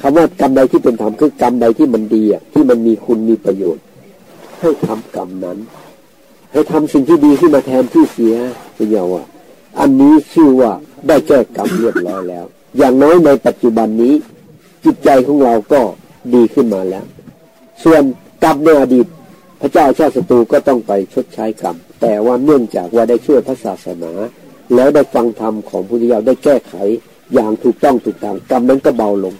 คำว่ากรรมใดที่เป็นธรรมคือกรรมใดที่มันดีอะที่มันมีคุณมีประโยชน์ ให้ทำกรรมนั้น ให้ทำสิ่งที่ดีขึ้นมาแทนที่เสียเป็นอย่างว่า อันนี้ชื่อว่าได้แก้กรรมเรียบร้อยแล้ว อย่างน้อยในปัจจุบันนี้ จิตใจของเราก็ ดีขึ้นมาแล้ว ส่วนกรรมในอดีต พระเจ้าชาติศัตรูก็ต้องไปชดใช้กรรม แต่ว่าเนื่องจากว่าได้ช่วยพระศาสนา แล้วได้ฟังธรรมของพุทธเจ้าได้แก้ไขอย่างถูกต้องถูกตามกรรมนั้นก็เบาลง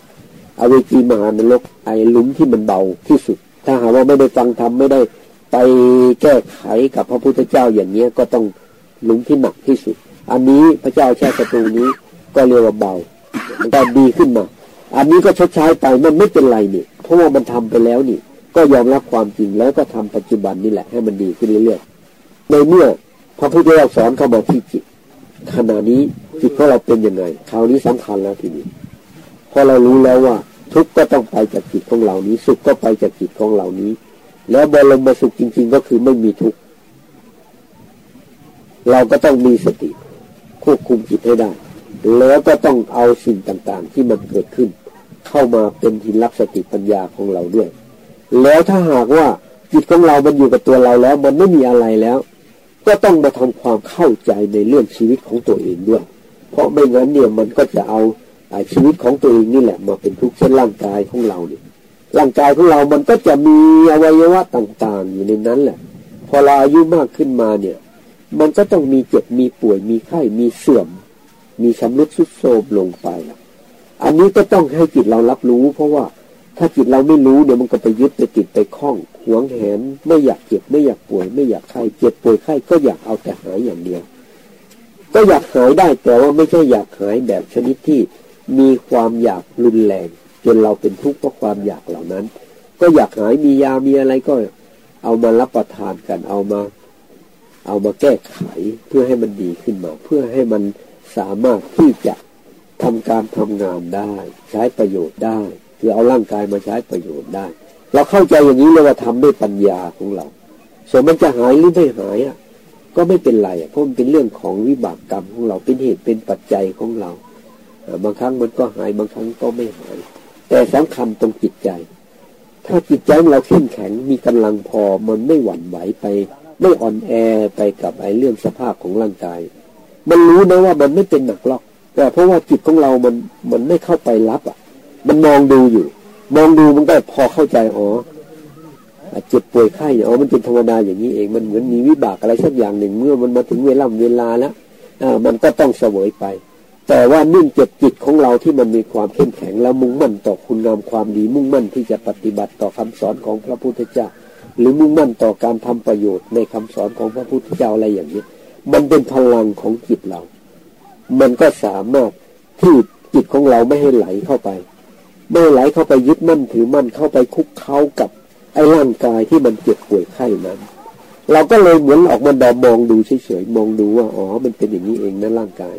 อเวจีมหานรกไอ้ลุมที่มันเบาที่สุด ถ้าหากว่าไม่ได้ฟังธรรมไม่ได้ไปแก้ไขกับพระพุทธเจ้าอย่างเนี้ยก็ต้องลุมที่หนักที่สุด อันนี้พระเจ้าชาติศัตรูนี้ก็เรียกว่าเบาแต่ดีขึ้นมา อันนี้ก็ชดใช้ไปมันไม่เป็นไรนี่เพราะว่ามันทำไปแล้วนี่ ก็ยอมรับความจริงแล้วก็ทำปัจจุบันนี่แหละให้มันดีขึ้นเรื่อยๆในเมื่อพระพุทธเจ้าสอนเข้ามาที่จิตขณะนี้จิตของเราเป็นยังไงคราวนี้สำคัญแล้วทีนี้พอเรารู้แล้วว่า ทุกข์ก็ต้องไปจากจิตของเรานี้ สุขก็ไปจากจิตของเรานี้ แล้วบรมสุขจริง ๆ ก็คือไม่มีทุกข์เราก็ต้องมีสติควบคุมจิตให้ได้ แล้วก็ต้องเอาสิ่งต่างๆ ที่มันเกิดขึ้น เข้ามาเป็นหินลักสติปัญญาของเราด้วย แล้วถ้าหากว่าจิตของเรา มันอยู่กับตัวเราแล้ว มันไม่มีอะไรแล้ว ก็ต้องมาทำความเข้าใจในเรื่องชีวิตของตัวเองด้วย เพราะไม่งั้นเนี่ยมันก็จะเอาชีวิตของตัวเองนี่แหละ มาเป็นทุกข์เช่นร่างกายของเราเนี่ยร่างกายของเรา มันก็จะมีอวัยวะต่างๆ อยู่ในนั้นแหละ พอเราอายุมากขึ้นมาเนี่ย มันก็ต้องมีเจ็บ มีป่วย มีไข้ มีเสื่อม มีชำรุดทรุดโทรมลงไป อันนี้ก็ต้องให้จิตเรารับรู้ เพราะว่าถ้าจิตเราไม่รู้เดี๋ยวมันก็ไปยึดไปติดไปคล้องหวงแหน ไม่อยากเจ็บไม่อยากป่วย ไม่อยากไข้เจ็บป่วยไข้ก็อยากเอาแต่หายอย่างเดียว ก็อยากหายได้แต่ว่าไม่ใช่อยากหายแบบชนิดที่มีความอยากรุนแรง จนเราเป็นทุกข์เพราะความอยากเหล่านั้น ก็อยากหายมียามีอะไรก็เอามารับประทานกันเอามา เอามาแก้ไขเพื่อให้มันดีขึ้นมา เพื่อให้มัน สามารถที่จะทำการทำงานได้ ใช้ประโยชน์ได้ คือเอาร่างกายมาใช้ประโยชน์ได้ เราเข้าใจอย่างนี้เลยว่าทำด้วยปัญญาของเรา ส่วนมันจะหายหรือไม่หายอะ ก็ไม่เป็นไรเพราะมันเป็นเรื่องของวิบากกรรมของเราเป็นเหตุเป็นปัจจัยของเราบางครั้งมันก็หายบางครั้งก็ไม่หาย แต่สำคัญตรงจิตใจ ถ้าจิตใจเราเข้มแข็งมีกำลังพอมันไม่หวั่นไหวไป ไม่อ่อนแอไปกับไอ้เรื่องสภาพของร่างกาย มันรู้นะว่ามันไม่เป็นหนักหรอก แต่เพราะว่าจิตของเรา มันมันไม่เข้าไปรับอะ มันมองดูอยู่ มองดูมันก็พอเข้าใจอ๋อเจ็บป่วยไข้อ๋อมันเป็นธรรมดาอย่างนี้เอง มันเหมือนมีวิบากอะไรสักอย่างหนึ่ง เมื่อมันมาถึงเวลาเวลาแล้วอ่ามันก็ต้องเสวยไป แต่ว่านิ่งเจ็บจิตของเราที่มันมีความเข้มแข็งแล้วมุ่งมั่นต่อคุณงามความดี มุ่งมั่นที่จะปฏิบัติต่อคำสอนของพระพุทธเจ้า หรือมุ่งมั่นต่อการทำประโยชน์ในคำสอนของพระพุทธเจ้าอะไรอย่างนี้ มันเป็นพลังของจิตเรา มันก็สามารถที่จิตของเราไม่ให้ไหลเข้าไป ไม่ไหลเข้าไปยึดมั่นถือมั่นเข้าไปคุกเข้ากับไอ้ร่างกายที่มันเจ็บป่วยไข้นั้น เราก็เลยเหมือนออกมาดอมมองดูเฉยๆมองดูว่าอ๋อ มันเป็นอย่างนี้เองนะร่างกาย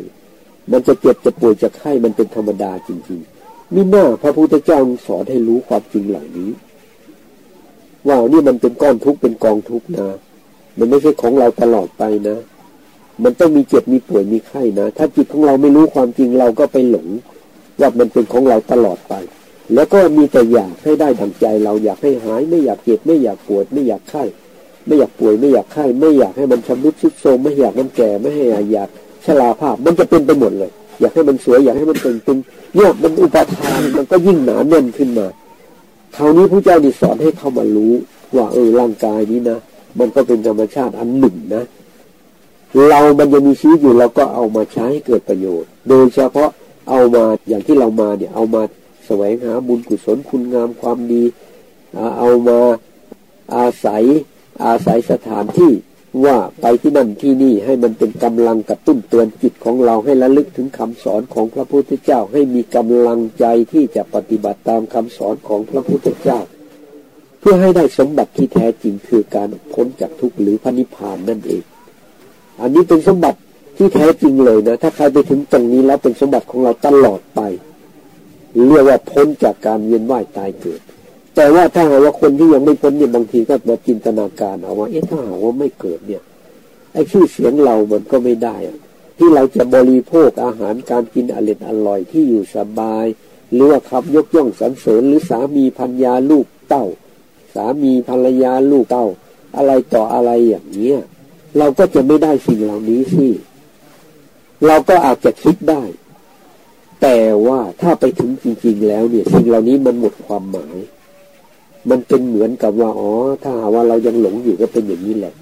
มันจะเจ็บจะป่วยจะไข้มันเป็นธรรมดาจริงๆมิหน้าพระพุทธเจ้าสอนให้รู้ความจริงเหล่านี้ว่านี่มันเป็นก้อนทุกข์เป็นกองทุกข์นะ มันไม่ใช่ของเราตลอดไปนะ มันต้องมีเจ็บมีป่วยมีไข้นะ ถ้าจิตของเราไม่รู้ความจริงเราก็ไปหลง ว่ามันเป็นของเราตลอดไป แล้วก็มีแต่อยากให้ได้ดังใจ เราอยากให้หายไม่อยากเจ็บไม่อยากปวดไม่อยากไข้ไม่อยากป่วยไม่อยากไข้ไม่อยากให้มันชำรุดชุดโทรมไม่อยากมันแก่ไม่ให้อยากชราภาพ มันจะเป็นไปหมดเลย อยากให้มันสวยอยากให้มันเป็นเป็นเนี่ยมันอุปทานมันก็ยิ่งหนาแน่นขึ้นมาคราวนี้พระเจ้าดิสอนให้เข้ามารู้ ว่าเออร่างกายนี้นะมันก็เป็นธรรมชาติอันหนึ่งนะ เรามันยังมีชีวิตอยู่เราก็เอามาใช้ให้เกิดประโยชน์ โดยเฉพาะเอามาอย่างที่เรามาเนี่ยเอามาแสวงหาบุญกุศลคุณงามความดี เอามาอาศัยอาศัยสถานที่ว่าไปที่นั่นที่นี่ให้มันเป็นกำลังกระตุ้นเตือนจิตของเราให้ระลึกถึงคำสอนของพระพุทธเจ้า ให้มีกำลังใจที่จะปฏิบัติตามคำสอนของพระพุทธเจ้า เพื่อให้ได้สมบัติที่แท้จริงคือการพ้นจากทุกข์หรือพระนิพพานนั่นเอง อันนี้เป็นสมบัติที่แท้จริงเลยนะ ถ้าใครไปถึงตรงนี้แล้วเป็นสมบัติของเราตลอดไป เรียกว่าพ้นจากการเวียนว่ายตายเกิด แต่ว่าถ้าหากว่าคนที่ยังไม่พ้นเนี่ยบางทีก็มาจินตนาการเอาว่า เอ๊ะถ้าหากว่าไม่เกิดเนี่ย ไอ้ชื่อเสียงเรามันก็ไม่ได้อะที่เราจะบริโภคอาหารการกินอร่อยอร่อยที่อยู่สบาย หรือว่าคำยกย่องสรรเสริญหรือสามีพันยาลูกเต้า สามีภรรยาลูกเต้า อะไรต่ออะไรอย่างเนี้ย เราก็จะไม่ได้สิ่งเหล่านี้สิ เราก็อาจจะคิดได้ แต่ว่าถ้าไปถึงจริง ๆ แล้วเนี่ย สิ่งเหล่านี้มันหมดความหมาย มันเป็นเหมือนกับว่าอ๋อ ถ้าหาว่าเรายังหลงอยู่ก็เป็นอย่างนี้แหละ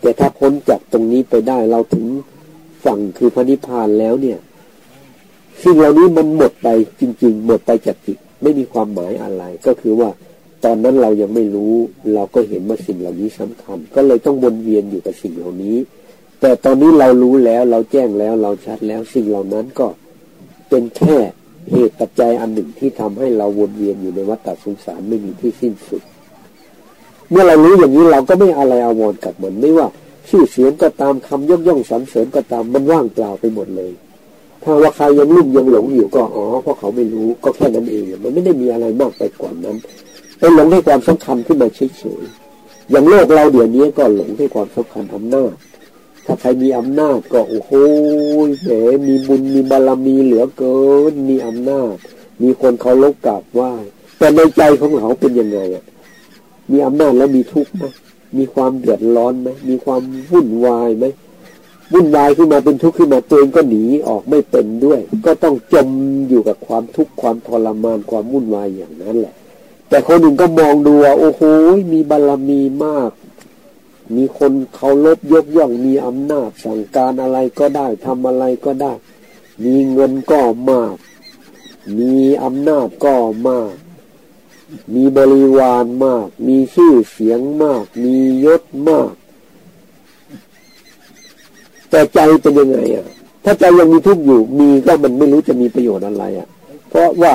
แต่ถ้าพ้นจากตรงนี้ไปได้เราถึงฝั่งคือพระนิพพานแล้วเนี่ย สิ่งเหล่านี้มันหมดไปจริง ๆ หมดไปจากจิตไม่มีความหมายอะไร ก็คือว่า ตอนนั้นเรายังไม่รู้เราก็เห็นว่าสิ่งเหล่านี้สำคัญ ก็เลยต้องวนเวียนอยู่กับสิ่งเหล่านี้ แต่ตอนนี้เรารู้แล้วเราแจ้งแล้วเราชัดแล้วสิ่งเหล่านั้นก็เป็นแค่เหตุปัจจัยอันหนึ่งที่ทำให้เราวนเวียนอยู่ในวัฏสงสารไม่มีที่สิ้นสุด เมื่อเรารู้อย่างนี้เราก็ไม่อะไรอาวรกับมันไม่ว่าชื่อเสียงก็ตามคำยกย่องสรรเสริญก็ตามมันว่างเปล่าไปหมดเลย ถ้าว่าใครยังลุ่มยังหลงอยู่ก็อ๋อเพราะเขาไม่รู้ก็แค่นั้นเองมันไม่ได้มีอะไรมากไปกว่านั้น ไปหลงให้ความสำคัญขึ้นมาเฉยๆอย่างโลกเราเดี๋ยวนี้ก็หลงให้ความสำคัญอำนาจถ้าใครมีอำนาจก็โอ้โหแหมมีบุญมีบารมีเหลือเกิน มีอำนาจ มีคนเขาลบกราบไหว้แต่ในใจของเขาเป็นยังไงอะ มีอำนาจแล้วมีทุกข์ไหมมีความเดือดร้อนไหมมีความวุ่นวายไหมวุ่นวายขึ้นมาเป็นทุกข์ขึ้นมาตัวเองก็หนีออกไม่เป็นด้วย ก็ต้องจมอยู่กับความทุกข์ความทรมานความวุ่นวายอย่างนั้นแหละ แต่คนหนึ่งก็มองดูว่าโอ้โหมีบารรมีมาก มีคนเขาลบยกย่องมีอำนาจสั่งการอะไรก็ได้ทำอะไรก็ได้ มีเงินก็มาก มีอำนาจก็มาก มีบริวารมาก มีชื่อเสียงมาก มียศมาก แต่ใจเป็นยังไงอะ ถ้าใจยังมีทุกข์อยู่มีก็มันไม่รู้จะมีประโยชน์อะไรอะ เพราะว่า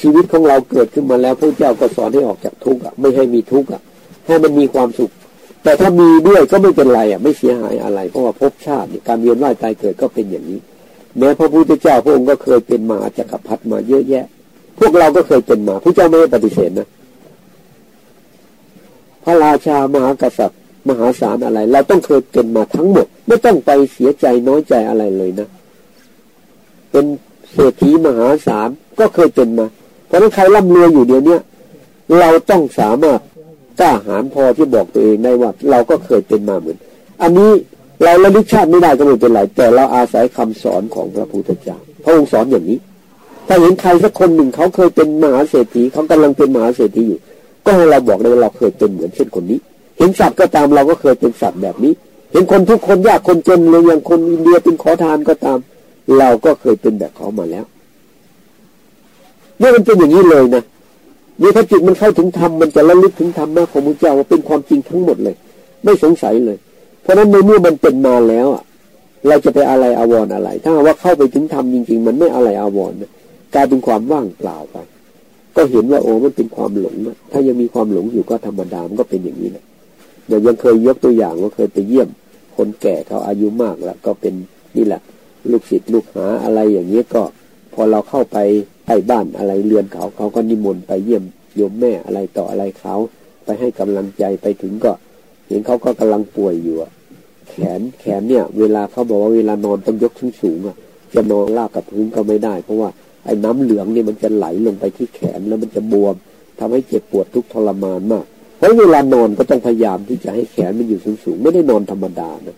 ชีวิตของเราเกิดขึ้นมาแล้วพระเจ้าก็สอนให้ออกจากทุกข์อะไม่ให้มีทุกข์อะให้มันมีความสุข แต่ถ้ามีด้วยก็ไม่เป็นไรอะไม่เสียหายอะไร เพราะว่าภพชาติการเวียนว่ายตายเกิดก็เป็นอย่างนี้ แม้พระพุทธเจ้าพระองค์ก็เคยเป็นมาจักรพรรดิมาเยอะแยะ พวกเราก็เคยเป็นมาพระเจ้าไม่ได้ปฏิเสธนะพระราชามหากษัตริย์ มหาศาลอะไร เราต้องเคยเป็นมาทั้งหมด ไม่ต้องไปเสียใจน้อยใจอะไรเลยนะ เป็นเศรษฐีมหาศาลก็เคยเป็นมา เพราะนั้นใครร่ำรวยอยู่เดี๋ยวนี้เราต้องสามารถกล้าหาญพอที่บอกตัวเองได้ว่า เราก็เคยเป็นมาเหมือน อันนี้เราระลึกชาติไม่ได้ก็ไม่เป็นไรแต่เราอาศัยคำสอนของพระพุทธเจ้าพระองค์สอนอย่างนี้ ถ้าเห็นใครสักคนหนึ่งเขาเคยเป็นมหาเศรษฐีเขากำลังเป็นมหาเศรษฐีอยู่ ก็ให้เราบอกเลยว่าเราเคยเป็นเหมือนเช่นคนนี้ เห็นสัตว์ก็ตามเราก็เคยเป็นสัตว์แบบนี้ เห็นคนทุกคนยากคนจนเลยอย่างคนอินเดียเป็นขอทานก็ตาม เราก็เคยเป็นแบบเขามาแล้ว เนี่ยมันเป็นอย่างนี้เลยนะนี่ถ้าจิตมันเข้าถึงธรรมมันจะระลึกถึงธรรมะของพระเจ้าว่าเป็นความจริงทั้งหมดเลย ไม่สงสัยเลย เพราะฉะนั้นในเมื่อมันเป็นมาแล้วอะ เราจะไปอะไรอาวรอะไร ถ้าว่าเข้าไปถึงธรรมจริง ๆ มันไม่อะไรอาวรกลายเป็นความว่างเปล่าไปก็เห็นว่าโอ้มันเป็นความหลงนะถ้ายังมีความหลงอยู่ก็ธรรมดามันก็เป็นอย่างนี้แหละเดี๋ยวยังเคยยกตัวอย่างว่าเคยไปเยี่ยม คนแก่เขาอายุมากแล้ว ก็เป็นนี่แหละ ลูกศิษย์ลูกหาอะไรอย่างนี้ก็ พอเราเข้าไปใต้บ้านอะไรเรือนเขาเขาก็นิมนต์ไปเยี่ยมโยมแม่อะไรต่ออะไรเขาไปให้กำลังใจไปถึงก็เห็นเขาก็กำลังป่วยอยู่แขนแขนเนี่ย เวลาเขาบอกว่าเวลานอนต้องยกขึ้นสูงอะจะนอนลากกับพื้นก็ไม่ได้ เพราะว่าไอ้น้ำเหลืองเนี่ยมันจะไหลลงไปที่แขนแล้วมันจะบวมทำให้เจ็บปวดทุกทรมานมาก เพราะเวลานอนก็ต้องพยายามที่จะให้แขนมันอยู่สูงๆ ไม่ได้นอนธรรมดานะ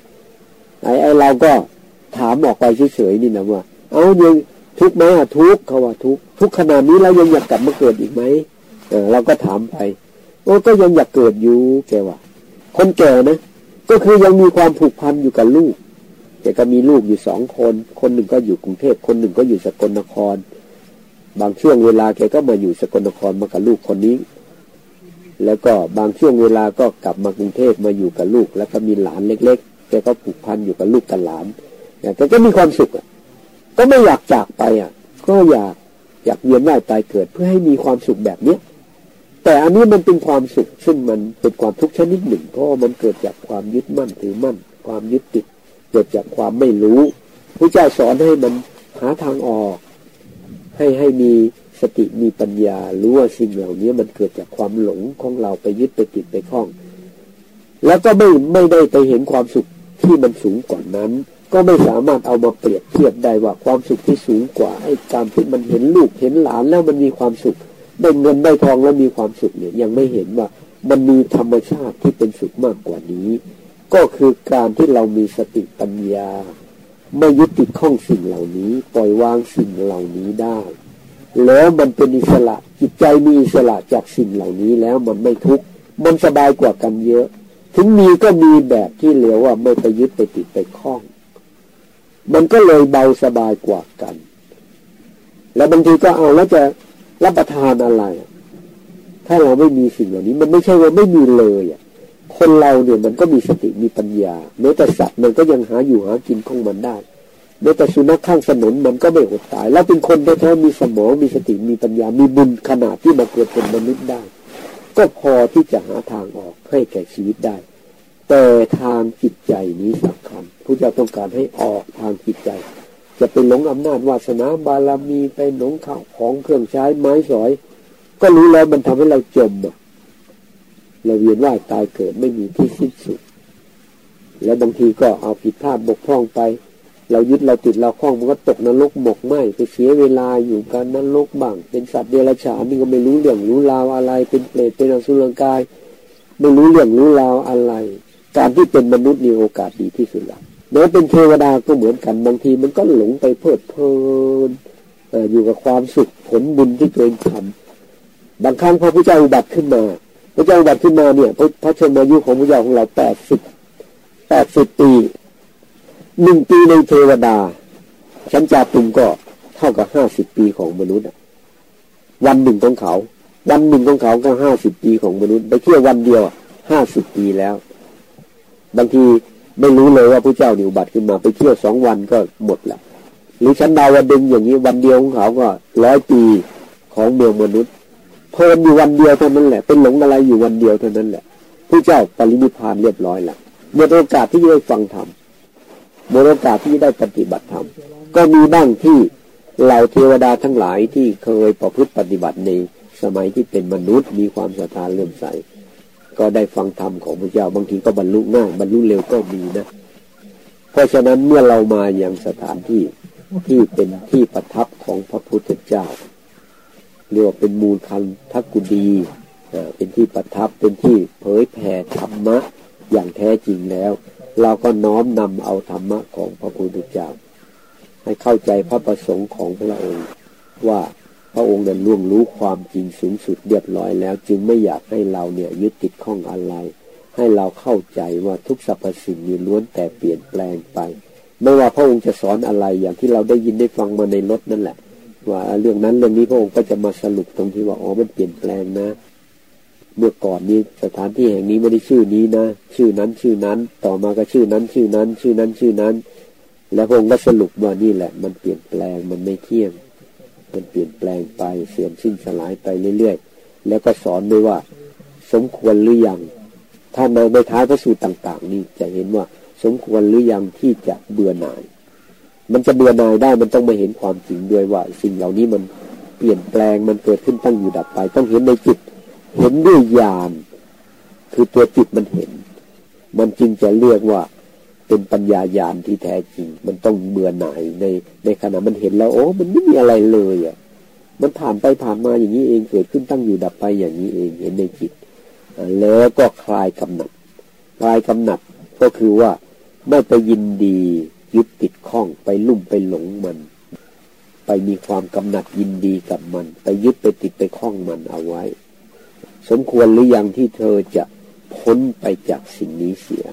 ไอ้ไอ้เราก็ถามออกไปเฉยๆนี่นะว่า เอายัง ทุกไหมอะทุกเขาว่าทุกทุกขนาดนี้เรายังอยากกลับมาเกิดอีกไหมเออเราก็ถามไปโอ้ก็ยังอยากเกิดอยู่แกว่า คนแก่นะก็คือยังมีความผูกพันอยู่กับลูกแกก็มีลูกอยู่สองคน คนหนึ่งก็อยู่กรุงเทพคนหนึ่งก็อยู่สกลนคร บางช่วงเวลาแกก็มาอยู่สกลนครมากับลูกคนนี้ แล้วก็บางช่วงเวลาก็กลับมากรุงเทพมาอยู่กับลูก แล้วก็มีหลานเล็ก ๆ แกก็ผูกพันอยู่กับลูกกับหลานแกก็มีความสุข ก็ไม่อยากจากไปอะ ก็อยากอยากเวียนว่ายตายเกิดเพื่อให้มีความสุขแบบเนี้ยแต่อันนี้มันเป็นความสุข ซึ่งมันเป็นความทุกข์ชนิดหนึ่ง เพราะมันเกิดจากความยึดมั่นถือมั่น ความยึดติด เกิดจากความไม่รู้พระเจ้าสอนให้มันหาทางออก ให้ให้มีสติมีปัญญารู้ว่าสิ่งเหล่านี้มันเกิดจากความหลงของเราไปยึดไปติดไปคล้อง แล้วก็ไม่ไม่ได้ไปเห็นความสุขที่มันสูงกว่านั้น ก็ไม่สามารถเอามาเปรียบเทียบได้ว่าความสุขที่สูงกว่าไอ้การที่มันเห็นลูกเห็นหลานแล้วมันมีความสุขได้เงินได้ทองแล้วมีความสุขเนี่ยยังไม่เห็นว่ามันมีธรรมชาติที่เป็นสุขมากกว่านี้ ก็คือการที่เรามีสติปัญญา ไม่ยึดติดข้องสิ่งเหล่านี้ ปล่อยวางสิ่งเหล่านี้ได้ แล้วมันเป็นอิสระจิตใจมีอิสระจากสิ่งเหล่านี้แล้วมันไม่ทุกข์มันสบายกว่ากันเยอะ ถึงมีก็มีแบบที่เหลียวว่าไม่ไปยึดไปติดไปคล้อง มันก็เลยเบาสบายกว่ากัน แล้วบางทีก็เอาแล้วจะรับประทานอะไร ถ้าเราไม่มีสิ่งเหล่านี้ มันไม่ใช่ว่าไม่มีเลยอะคนเราเนี่ยมันก็มีสติมีปัญญาแม้แต่สัตว์มันก็ยังหาอยู่หากินของมันได้แม้แต่สุนัขข้างถนนมันก็ไม่อดตาย แล้วเป็นคนแท้ๆมีสมองมีสติมีปัญญา มีบุญขนาดที่มาเกิดเป็นมนุษย์ได้ ก็พอที่จะหาทางออกให้แก่ชีวิตได้ แต่ทางจิตใจนี้สำคัญผู้เจ้าต้องการให้ออกทางจิตใจ จะเป็นหลงอำนาจวาสนาบารมีไปหลงข้าวของเครื่องใช้ไม้สอย ก็รู้แล้วมันทำให้เราจมอะเราเวียนว่ายตายเกิดไม่มีที่สิ้นสุด แล้วบางทีก็เอาผิดพลาดบกพร่องไป เรายึดเราติดเราคล้องมันก็ตกนรกหมกไหมไปเสียเวลาอยู่กันนรกบ้างเป็นสัตว์เดรัจฉานนี่ก็ไม่รู้เรื่องรู้ราวอะไร เป็นเปรตเป็นอสุรกาย ไม่รู้เรื่องรู้ราวอะไร การที่เป็นมนุษย์มีโอกาสดีที่สุดละแม้เป็นเทวดาก็เหมือนกันบางทีมันก็หลงไปเพลิดเพลินอยู่กับความสุขผลบุญที่ตัวเองทำบางครั้งพอพระเจ้าอุบัติขึ้นมาพระเจ้าอุบัติขึ้นมาเนี่ยพระชนมายุของพระเจ้าของเราแปดสิบแปดสิบปีหนึ่งปีในเทวดาชั้นจาตุมก็เท่ากับห้าสิบปีของมนุษย์วันหนึ่งของเขา วันหนึ่งของเขาก็ห้าสิบปีของมนุษย์ ไปเที่ยววันเดียวห้าสิบปีแล้ว บางทีไม่รู้เลยว่าพระเจ้านิวบัติขึ้นมาไปเที่ยวสองวันก็หมดละหรือชั้นดาวดึงอย่างนี้วันเดียวของเขาก็ร้อยปีของเมืองมนุษย์เพลินอยู่วันเดียวเท่านั้นแหละ เป็นหลงอะไรอยู่วันเดียวเท่านั้นแหละพระเจ้าปรินิพานเรียบร้อยละหมดโอกาสที่จะได้ฟังธรรมหมดโอกาสที่จะได้ปฏิบัติธรรมก็มีบ้างที่เหล่าเทวดาทั้งหลายที่เคยประพฤติปฏิบัติในสมัยที่เป็นมนุษย์มีความศรัทธาเลื่อมใส ก็ได้ฟังธรรมของพระเจ้า บางทีก็บรรลุง่ายบรรลุเร็วก็มีนะ เพราะฉะนั้นเมื่อเรามาอย่างสถานที่ที่เป็นที่ประทับของพระพุทธเจ้าเรียกว่าเป็นมูลคันทักกุดีเป็นที่ประทับเป็นที่เผยแผ่ธรรมะอย่างแท้จริงแล้ว เราก็น้อมนำเอาธรรมะของพระพุทธเจ้า ให้เข้าใจพระประสงค์ของพระองค์ว่า พระองค์นั้นล่วงรู้ความจริงสูงสุดเรียบร้อยแล้ว จึงไม่อยากให้เราเนี่ยยึดติดข้องอะไร ให้เราเข้าใจว่าทุกสรรพสิ่งมีล้วนแต่เปลี่ยนแปลงไป ไม่ว่าพระองค์จะสอนอะไรอย่างที่เราได้ยินได้ฟังมาในรถนั่นแหละ ว่าเรื่องนั้นเรื่องนี้พระองค์ก็จะมาสรุปตรงที่ว่าอ๋อมันเปลี่ยนแปลงนะ เมื่อก่อนนี้สถานที่แห่งนี้ไม่ได้ชื่อนี้นะ ชื่อนั้นชื่อนั้น ต่อมาก็ชื่อนั้นชื่อนั้น ชื่อนั้นชื่อนั้น แล้วพระองค์ก็สรุปว่านี่แหละ มันเปลี่ยนแปลงมันไม่เที่ยง มันเปลี่ยนแปลงไปเสื่อมสิ้นสลายไปเรื่อยๆ แล้วก็สอนด้วยว่า สมควรหรือยัง ถ้าในในท้ายพระสูตรต่าง ๆ นี่จะเห็นว่า สมควรหรือยังที่จะเบื่อหน่าย มันจะเบื่อหน่ายได้มันต้องมาเห็นความจริงด้วยว่า สิ่งเหล่านี้มันเปลี่ยนแปลงมันเกิดขึ้นตั้งอยู่ดับไป ต้องเห็นในจิต เห็นด้วยญาณคือตัวจิตมันเห็น มันจึงจะเรียกว่า เป็นปัญญาญาณที่แท้จริง มันต้องเบื่อหน่ายในในขณะมันเห็นแล้วโอ้ มันไม่มีอะไรเลยอะ มันผ่านไปผ่านมาอย่างนี้เองเกิดขึ้นตั้งอยู่ดับไปอย่างนี้เองเห็นในจิตแล้วก็คลายกำหนัดคลายกำหนัดก็คือว่าไม่ไปยินดียึดติดข้องไปลุ่มไปหลงมัน ไปมีความกำหนัดยินดีกับมัน ไปยึดไปติดไปคล้องมันเอาไว้ สมควรหรือยังที่เธอจะพ้นไปจากสิ่งนี้เสีย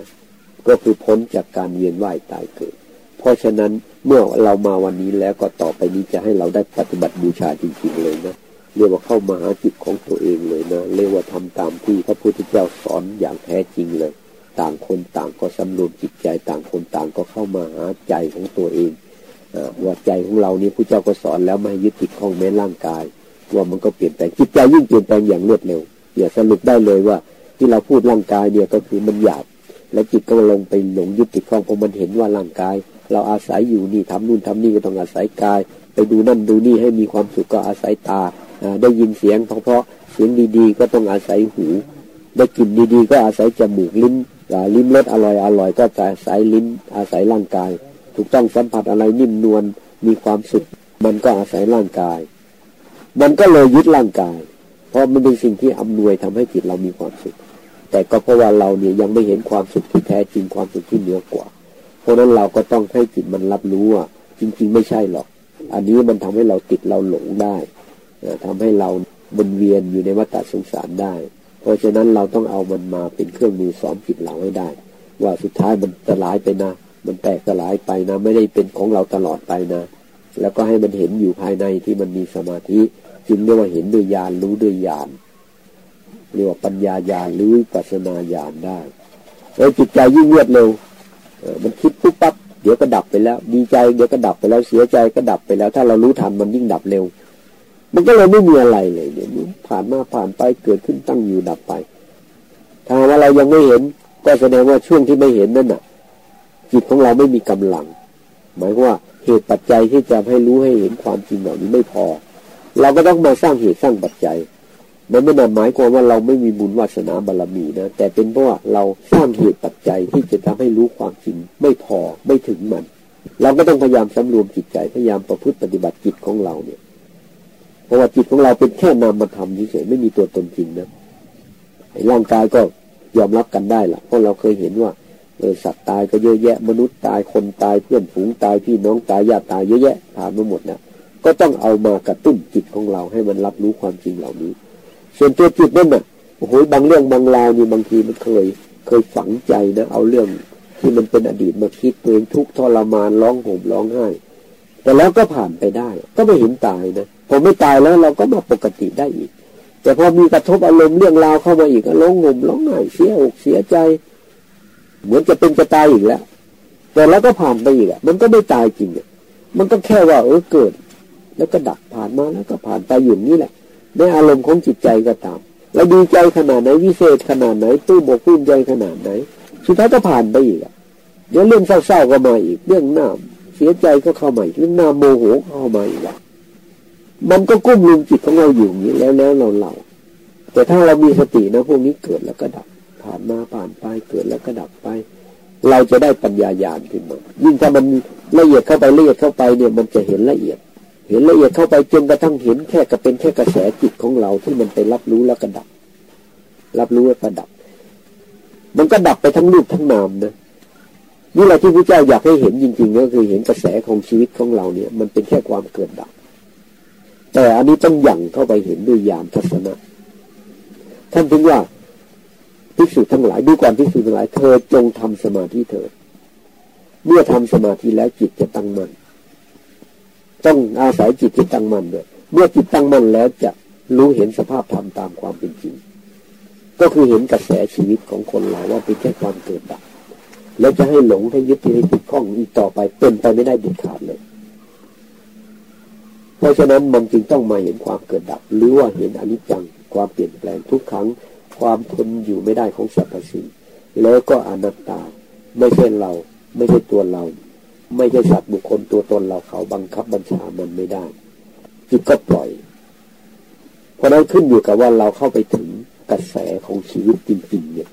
ก็คือพ้นจากการเวียนว่ายตายเกิด เพราะฉะนั้นเมื่อเรามาวันนี้แล้วก็ต่อไปนี้จะให้เราได้ปฏิบัติบูชาจริงๆเลยนะเรียกว่าเข้ามาหาจิตของตัวเองเลยนะเรียกว่าทำตามที่พระพุทธเจ้าสอนอย่างแท้จริงเลย ต่างคนต่างก็แสำรวมจิตใจต่างคนต่างก็เข้ามาหาใจของตัวเองว่าใจของเรานี่ผู้เจ้าก็สอนแล้วไม่ยึดติดข้องแม้ร่างกาย ว่ามันก็เปลี่ยนแปลงจิตใจยิ่งเปลี่ยนแปลงอย่างรวดเร็วอย่าสรุปได้เลยว่าที่เราพูดร่างกายเนี่ยก็คือมันหยาบ และจิตก็ลงไปหลงยึดติดข้องเพราะมันเห็นว่าร่างกาย เราอาศัยอยู่นี่ทำนู่นทำนี่ก็ต้องอาศัยกาย ไปดูนั่นดูนี่ให้มีความสุขก็อาศัยตาได้ยินเสียงเพราะเสียงดีๆ ก็ต้องอาศัยหู ได้กลิ่นดีๆ ก็อาศัยจมูกลิ้นลิ้มรสอร่อยอร่อยก็อาศัยลิ้นอาศัยร่างกาย ถูกต้องสัมผัสอะไรนิ่มนวลมีความสุข มันก็อาศัยร่างกาย มันก็เลยยึดร่างกาย เพราะมันเป็นสิ่งที่อำนวยทำให้จิตเรามีความสุข แต่ก็เพราะว่าเราเนี่ยยังไม่เห็นความสุขที่แท้จริงความสุขที่เหนือกว่า เพราะนั้นเราก็ต้องให้จิตมันรับรู้ว่าจริง ๆ ไม่ใช่หรอก อันนี้มันทำให้เราติดเราหลงได้ทำให้เราบนเวียนอยู่ในวัฏสงสารได้ เพราะฉะนั้นเราต้องเอามันมาเป็นเครื่องมือสอนจิตเราให้ได้ ว่าสุดท้ายมันสลายไปนะ มันแตกสลายไปนะ ไม่ได้เป็นของเราตลอดไปนะ แล้วก็ให้มันเห็นอยู่ภายในที่มันมีสมาธิจึงเรียกว่าเห็นด้วยญาณรู้ด้วยญาณ เรียกว่าปัญญาญาณหรือปัสนาญาณได้แล้วจิตใจยิ่งรวดเร็วมันคิดปุ๊บปั๊บเดี๋ยวก็ดับไปแล้ว ดีใจเดี๋ยวก็ดับไปแล้วเสียใจก็ดับไปแล้ว ถ้าเรารู้ทันมันยิ่งดับเร็ว มันก็เลยไม่มีอะไรเลยเดี๋ยผ่านมาผ่านไปเกิดขึ้นตั้งอยู่ดับไป ถ้าว่าเรายังไม่เห็น ก็แสดงว่าช่วงที่ไม่เห็นนั่นน่ะ จิตของเราไม่มีกำลัง หมายว่าเหตุปัจจัยที่จะให้รู้ให้เห็นความจริงเหล่านี้ไม่พอ เราก็ต้องมาสร้างเหตุสร้างปัจจัย มันไม่ได้หมายความว่าเราไม่มีบุญวาสนาบารรมีนะแต่เป็นเพราะว่าเราสร้างเหตุปัจจัยที่จะทำให้รู้ความจริงไม่พอไม่ถึงมัน เราก็ต้องพยายามสำรวมจิตใจพยายามประพฤติปฏิบัติจิตของเราเนี่ย เพราะว่าจิตของเราเป็นแค่นามธรรมเฉยไม่มีตัวตนจริงนะร่างกายก็ยอมรับกันได้ละเพราะเราเคยเห็นว่าเออสัตว์ตายก็เยอะแยะ มนุษย์ตายคนตายเพื่อนฝูงตายพี่น้องตายญาติตายเยอะแยะผ่านมาหมดนะก็ต้องเอามากระตุ้นจิตของเราให้มันรับรู้ความจริงเหล่านี้ ส่วนตัวจิตนั่นน่ะโอ้โหบางเรื่องบางราวนี่บางทีมันเคย เคยฝังใจนะเอาเรื่องที่มันเป็นอดีตมาคิดตัวเองทุกทรมานร้องโห่มร้องไห้ แต่แล้วก็ผ่านไปได้ ก็ไม่เห็นตายนะพอไม่ตายแล้วเราก็มาปกติได้อีก แต่พอมีกระทบอารมณ์เรื่องราวเข้ามาอีกก็ร้องห่มร้องไห้เสียอกเสียใจ เหมือนจะเป็นจะตายอีกแล้ว แต่แล้วก็ผ่านไปอีกอะมันก็ไม่ตายจริงอะมันก็แค่ว่าเออเกิด แล้วก็ดับผ่านมาแล้วก็ผ่านไปอยู่นี่แหละ ในอารมณ์ของจิตใจก็ตามเราดีใจขนาดไหนวิเศษขนาดไหนตู้บกพื้นใจขนาดไหน สุดท้ายก็ผ่านไปอีกเดี๋ยวเรื่องเศร้าๆก็มาอีก เรื่องหน้าเสียใจก็เข้ามาอีกเรื่องหน้าโมโหเข้ามาอีกมันก็กุ้มลุมจิตของเราอยู่อย่างนี้แล้วแล้วเราเราแต่ถ้าเรามีสตินะพวกนี้เกิดแล้วก็ดับ ผ่านมาผ่านไปเกิดแล้วก็ดับไป เราจะได้ปัญญาญาณขึ้นมายิ่งถ้ามันละเอียดเข้าไปละเอียดเข้าไปเนี่ยมันจะเห็นละเอียด เห็นละเอียดเข้าไปจนกระทั่งเห็นแค่ก็เป็นแค่กระแสจิตของเราที่มันไปรับรู้แล้วก็ดับ รับรู้แล้วก็ดับ มันก็ดับไปทั้งรูปทั้งนามนะนี่แหละที่พระเจ้าอยากให้เห็นจริงๆก็คือเห็นกระแสของชีวิตของเราเนี่ย มันเป็นแค่ความเกิดดับ แต่อันนี้ต้องยั่งเข้าไปเห็นด้วยญาณทัศนะท่านถึงว่าพิสูจทั้งหลายดูก่อนพิสูจทั้งหลาย เธอจงทำสมาธิเถิดเมื่อทำสมาธิแล้วจิตจะตั้งมั่น ต้องอาศัยจิตที่ตั้งมั่นด้วย เมื่อจิตตั้งมั่นแล้วจะรู้เห็นสภาพธรรมตามความเป็นจริง ก็คือเห็นกระแสชีวิตของคนเราว่าเป็นแค่ความเกิดดับ แล้วจะให้หลงให้ยึดให้ติดข้องอีกต่อไปเป็นไปไม่ได้เด็ดขาดเลย เพราะฉะนั้นมันจึงต้องมาเห็นความเกิดดับ หรือว่าเห็นอนิจจังความเปลี่ยนแปลงทุกครั้ง ความทนอยู่ไม่ได้ของสรรพสิ่งแล้วก็อนัตตา ไม่ใช่เรา ไม่ใช่ตัวเรา ไม่ใช่สัตว์บุคคลตัวตนเราเขาบังคับบัญชามันไม่ได้จิตก็ปล่อย เพราะนั้นขึ้นอยู่กับว่าเราเข้าไปถึงกระแสของชีวิตจริงๆเนี่ย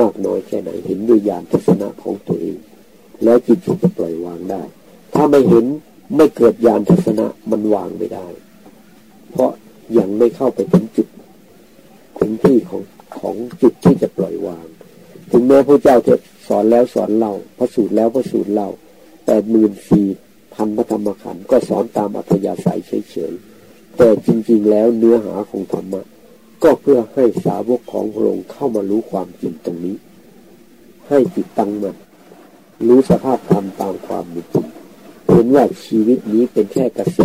มากน้อยแค่ไหนเห็นด้วยญาณทัศนะของตัวเอง แล้วจิตจะปล่อยวางได้ ถ้าไม่เห็นไม่เกิดญาณทัศนะมันวางไม่ได้ เพราะยังไม่เข้าไปถึงจุดถึงที่ของของจุดที่จะปล่อยวาง ถึงแม้พระเจ้าจะสอนแล้วสอนเราพระสูตรแล้วพระสูตรเรา แปดหมื่นสี่พันพระธรรมขันธ์ก็สอนตามอัธยาศัยเฉยๆแต่จริงๆแล้วเนื้อหาของธรรมะก็เพื่อให้สาวกของพระองค์เข้ามารู้ความจริงตรงนี้ ให้จิตตั้งมันรู้สภาพธรรมตามความเป็นจริงเห็นว่าชีวิตนี้เป็นแค่กระแส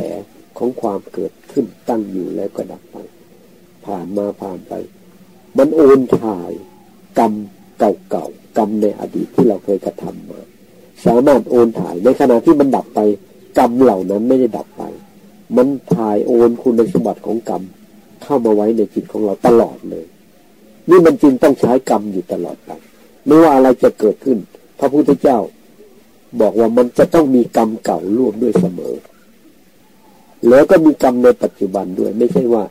ของความเกิดขึ้นตั้งอยู่แล้วก็ดับไป ผ่านมาผ่านไป มันโอนถ่ายกรรมเก่าๆกรรมในอดีตที่เราเคยกระทำมา สามารถโอนถ่าย ในขณะที่มันดับไปกรรมเหล่านั้นไม่ได้ดับไป มันถ่ายโอนคุณสมบัติของกรรมเข้ามาไว้ในจิตของเราตลอดเลย นี่มันจึงต้องใช้กรรมอยู่ตลอดไปไม่ว่าอะไรจะเกิดขึ้น พระพุทธเจ้า บอกว่ามันจะต้องมีกรรมเก่าร่วมด้วยเสมอ แล้วก็มีกรรมในปัจจุบันด้วย ไม่ใช่ว่า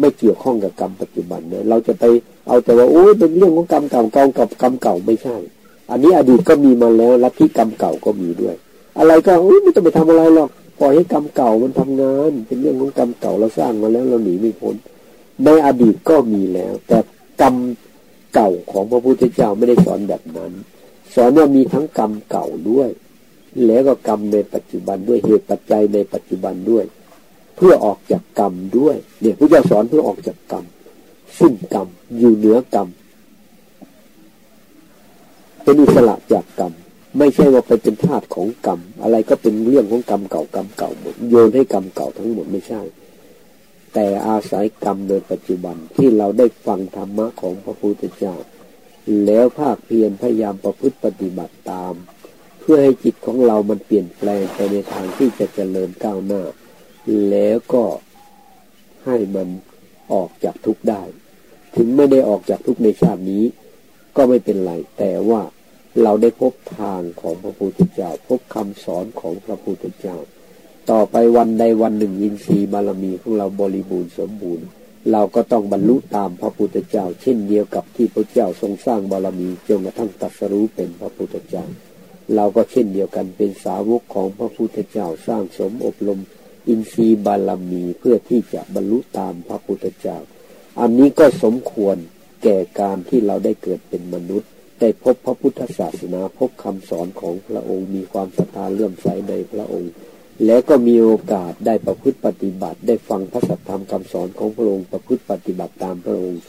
ไม่เกี่ยวข้องกับกรรมปัจจุบันเนะเราจะไปเอาแต่ว่าโอ้ยเป็นเรื่องของกรรมเก่าเก่ากับกรรมเก่าไม่ใช่ อันนี้อดีตก็มีมาแล้วลัทธิกรรมเก่าก็มีด้วย อะไรก็ไม่ต้องไปทำอะไรหรอกปล่อยให้กรรมเก่ามันทำงาน เป็นเรื่องของกรรมเก่าเราสร้างมาแล้วเราหนีไม่พ้นในอดีตก็มีแล้ว แต่กรรมเก่าของพระพุทธเจ้าไม่ได้สอนแบบนั้น สอนว่ามีทั้งกรรมเก่าด้วย แล้วก็กรรมในปัจจุบันด้วยเหตุปัจจัยในปัจจุบันด้วย เพื่อออกจากกรรมด้วย เนี่ยพระเจ้าสอนเพื่อออกจากกรรมสิ้นกรรมอยู่เหนือกรรม เป็นอิสระจากกรรม ไม่ใช่ว่าไปเป็นทาสของกรรม อะไรก็เป็นเรื่องของกรรมเก่ากรรมเก่าหมดโยนให้กรรมเก่าทั้งหมดไม่ใช่ แต่อาศัยกรรมโดยปัจจุบันที่เราได้ฟังธรรมะของพระพุทธเจ้า แล้วภาคเพียรพยายามประพฤติปฏิบัติตาม เพื่อให้จิตของเรามันเปลี่ยนแปลงไปในทางที่จะเจริญก้าวหน้า แล้วก็ให้มันออกจากทุกข์ได้ ถึงไม่ได้ออกจากทุกข์ในชาตินี้ ก็ไม่เป็นไร แต่ว่าเราได้พบทางของพระพุทธเจ้า พบคำสอนของพระพุทธเจ้า ต่อไปวันใดวันหนึ่งอินทรีย์บารมีของเราบริบูรณ์สมบูรณ์ เราก็ต้องบรรลุตามพระพุทธเจ้า เช่นเดียวกับที่พระเจ้าทรงสร้างบารมีจนกระทั่งตัดสรู้เป็นพระพุทธเจ้า เราก็เช่นเดียวกันเป็นสาวกของพระพุทธเจ้าสร้างสมอบรม อินทรีย์บารมีเพื่อที่จะบรรลุตามพระพุทธเจ้า อันนี้ก็สมควร แก่การที่เราได้เกิดเป็นมนุษย์ ได้พบพระพุทธศาสนาพบคำสอนของพระองค์มีความศรัทธาเลื่อมใสในพระองค์ แล้วก็มีโอกาสได้ประพฤติปฏิบัติ ได้ฟังพระสัทธรรมคำสอนของพระองค์ประพฤติปฏิบัติตามพระองค์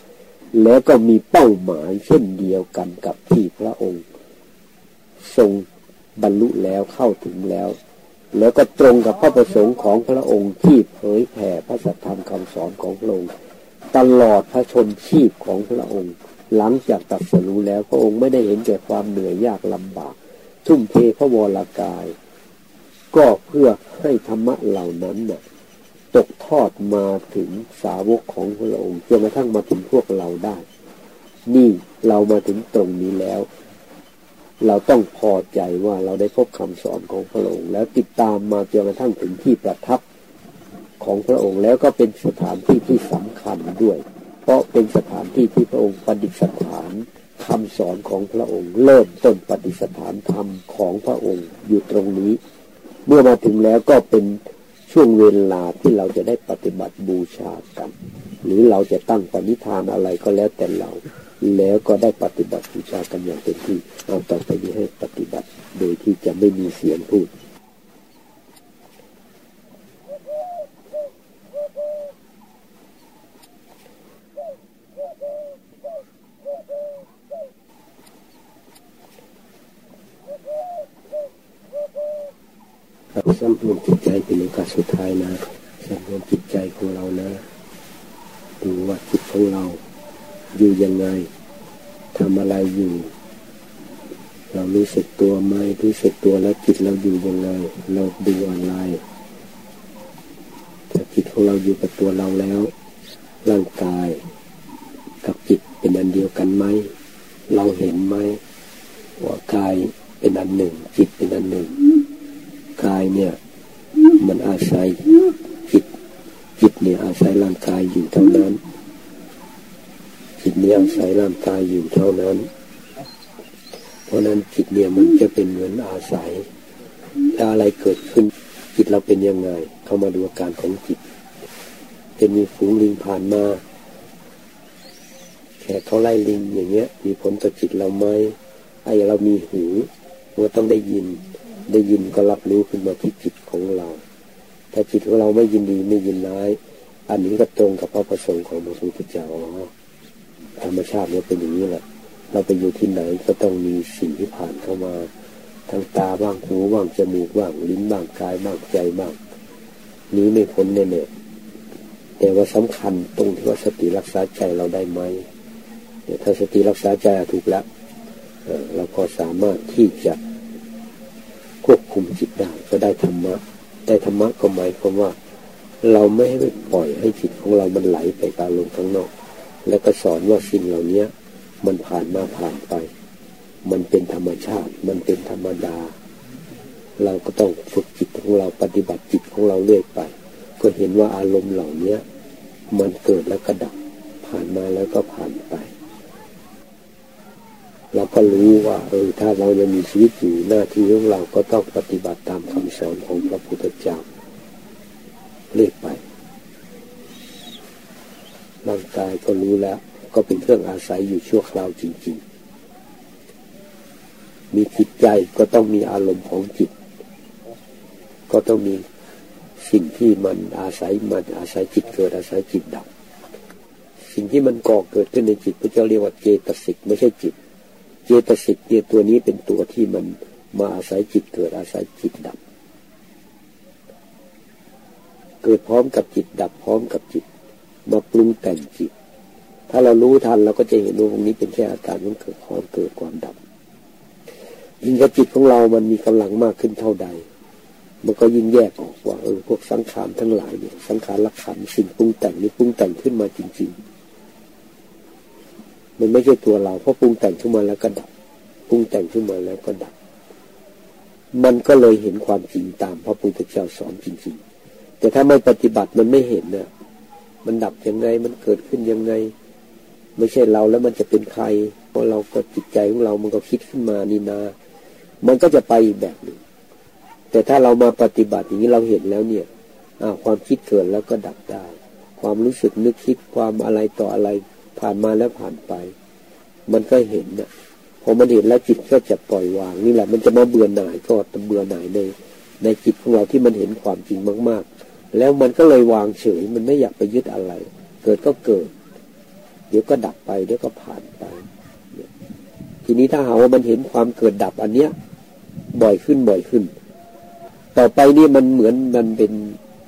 แล้วก็มีเป้าหมายเช่นเดียวกันกับที่พระองค์ ทรงบรรลุแล้วเข้าถึงแล้ว แล้วก็ตรงกับพระประสงค์ของพระองค์ที่เผยแผ่พระสัทธรรมคำสอนของพระองค์ ตลอดพระชนชีพของพระองค์ หลังจากตัดสรู้แล้วพระองค์ไม่ได้เห็นแก่ความเหนื่อยยากลำบากทุ่มเทพระวรากาย ก็เพื่อให้ธรรมะเหล่านั้นน่ะตกทอดมาถึงสาวกของพระองค์จนกระทั่งมาถึงพวกเราได้ นี่เรามาถึงตรงนี้แล้ว เราต้องพอใจว่าเราได้พบคำสอนของพระองค์ แล้วติดตามมาจนกระทั่งถึงที่ประทับ ของพระองค์แล้วก็เป็นสถานที่ที่สำคัญด้วย เพราะเป็นสถานที่ที่พระองค์ประดิษฐานคำสอนของพระองค์ เริ่มต้นปฏิสถานธรรมของพระองค์อยู่ตรงนี้ เมื่อมาถึงแล้วก็เป็นช่วงเวลาที่เราจะได้ปฏิบัติบูชากัน หรือเราจะตั้งปณิธานอะไรก็แล้วแต่เรา แล้วก็ได้ปฏิบัติบูชากันอย่างเต็มที่เอาต่อไปนี้ให้ปฏิบัติ โดยที่จะไม่มีเสียงพูด สำรวมจิตใจเป็นโอกาสสุดท้ายนะสำรวมจิตใจของเรานะ ดูว่าจิตของเรา อยู่ยังไงทำอะไรอยู่ เรารู้สึกตัวไหมรู้สึกตัวแล้วจิตเราอยู่ยังไง เราดูอะไรถ้าจิตของเราอยู่กับตัวเราแล้ว ร่างกายกับจิตเป็นอันเดียวกันไหม เราเห็นไหมว่ากายเป็นอันหนึ่ง จิตเป็นอันหนึ่ง เนี่ย มันอาศัยจิตจิตเนี่ยอาศัยร่างกายอยู่เท่านั้น จิตเนี่ยอาศัยร่างกายอยู่เท่านั้น เพราะนั้นจิตเนี่ยมันจะเป็นเหมือนอาศัยถ้าอะไรเกิดขึ้น จิตเราเป็นยังไง เข้ามาดูอาการของจิตจะมีฝูงลิงผ่านมาแค่เขาไล่ลิงอย่างเงี้ย มีผลต่อจิตเราไหมไอ้เรามีหูเราต้องได้ยิน ได้ยินก็รับรู้ขึ้นมาที่จิตของเรา ถ้าจิตของเราไม่ยินดีไม่ยินร้าย อันนี้ก็ตรงกับพระประสงค์ของพระพุทธเจ้าธรรมชาติเนี่ยเป็นอย่างนี้แหละ เราไปอยู่ที่ไหนก็ต้องมีสิ่งที่ผ่านเข้ามาทางตาบ้างหูบ้างจมูกบ้างลิ้นบ้างกายบ้างใจบ้างนี้ไม่พ้นแน่ๆแต่ว่าสำคัญตรงที่ว่าสติรักษาใจเราได้ไหมถ้าสติรักษาใจถูกแล้วเราก็สามารถที่จะ ควบคุมจิตได้ก็ได้ธรรมะได้ธรรมะก็หมายความว่า เราไม่ให้ปล่อยให้จิตของเรามันไหลไปตามลมข้างนอก แล้วก็สอนว่าสิ่งเหล่านี้มันผ่านมาผ่านไป มันเป็นธรรมชาติ มันเป็นธรรมดา เราก็ต้องฝึกจิตของเราปฏิบัติจิตของเราเรื่อยไป ก็เห็นว่าอารมณ์เหล่านี้มันเกิดแล้วก็ดับผ่านมาแล้วก็ผ่านไป เราก็รู้ว่าเออถ้าเรายังมีชีวิตอยู่หน้าที่ของเราก็ต้องปฏิบัติตามคำสอนของพระพุทธเจ้าเรียกไปร่างกายก็รู้แล้ว ก็เป็นเครื่องอาศัยอยู่ชั่วคราวจริง ๆ มีจิตใจก็ต้องมีอารมณ์ของจิต ก็ต้องมีสิ่งที่มันอาศัยมันอาศัยจิตเกิดอาศัยจิตดับ สิ่งที่มันก่อเกิดขึ้นในจิตพระเจ้าเรียกว่าเจตสิกไม่ใช่จิต เจตสิกเนี่ยตัวนี้เป็นตัวที่มันมาอาศัยจิตเกิดอาศัยจิตดับ เกิดพร้อมกับจิตดับพร้อมกับจิต มาปรุงแต่งจิต ถ้าเรารู้ทันเราก็จะเห็นว่าตรงนี้เป็นแค่อาการของเกิดความเกิดความดับยิ่งกับจิตของเรามันมีกำลังมากขึ้นเท่าใด มันก็ยิ่งแยกออกว่าเออพวกสังขารทั้งหลายเนี่ยสังขารลักขันสิ่งปรุงแต่งนี้ปรุงแต่งขึ้นมาจริง ๆ มันไม่ใช่ตัวเราเพราะปรุงแต่งขึ้นมาแล้วก็ดับปรุงแต่งขึ้นมาแล้วก็ดับ มันก็เลยเห็นความจริงตามพระพุทธเจ้าสอนจริงๆ แต่ถ้าไม่ปฏิบัติมันไม่เห็นนะมันดับยังไงมันเกิดขึ้นยังไง ไม่ใช่เราแล้วมันจะเป็นใคร เพราะเราก็จิตใจของเรามันก็คิดขึ้นมานี่นา มันก็จะไปอีกแบบหนึ่งแต่ถ้าเรามาปฏิบัติอย่างนี้เราเห็นแล้วเนี่ยความคิดเกิดแล้วก็ดับได้ ความรู้สึกนึกคิดความอะไรต่ออะไร ผ่านมาแล้วผ่านไป มันก็เห็นนะพอมันเห็นแล้วจิตก็จะปล่อยวาง นี่แหละมันจะมาเบื่อหน่ายก็เบื่อหน่ายในในจิตของเราที่มันเห็นความจริงมาก ๆ แล้วมันก็เลยวางเฉย มันไม่อยากไปยึดอะไร เกิดก็เกิด เดี๋ยวก็ดับไป เดี๋ยวก็ผ่านไปทีนี้ถ้าหาว่ามันเห็นความเกิดดับอันเนี้ย บ่อยขึ้นบ่อยขึ้น ต่อไปนี่มันเหมือนมันเป็น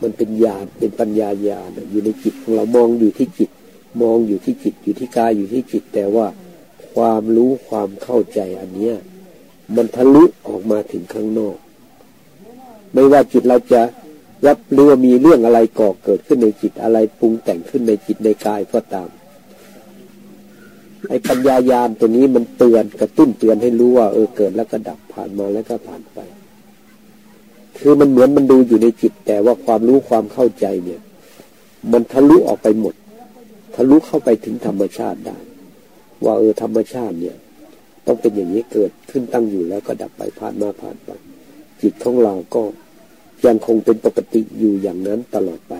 มันเป็นญาณเป็นปัญญาญาณอยู่ในจิตของเรามองอยู่ที่จิต มองอยู่ที่จิตอยู่ที่กายอยู่ที่จิต แต่ว่าความรู้ความเข้าใจอันเนี้ย มันทะลุออกมาถึงข้างนอก ไม่ว่าจิตเราจะรับหรือว่ามีเรื่องอะไรก่อเกิดขึ้นในจิตอะไรปรุงแต่งขึ้นในจิตในกายก็ตามไอ้ปัญญายามตัวนี้มันเตือนกระตุ้นเตือนให้รู้ว่าเออเกิดแล้วก็ดับผ่านมาแล้วก็ผ่านไป คือมันเหมือนมันดูอยู่ในจิต แต่ว่าความรู้ความเข้าใจเนี่ย มันทะลุออกไปหมด ทะลุเข้าไปถึงธรรมชาติได้ ว่าเออธรรมชาติเนี่ย ต้องเป็นอย่างนี้เกิดขึ้นตั้งอยู่แล้วก็ดับไปผ่านมาผ่านไปจิตของเราก็ยังคงเป็นปกติอยู่อย่างนั้นตลอดไป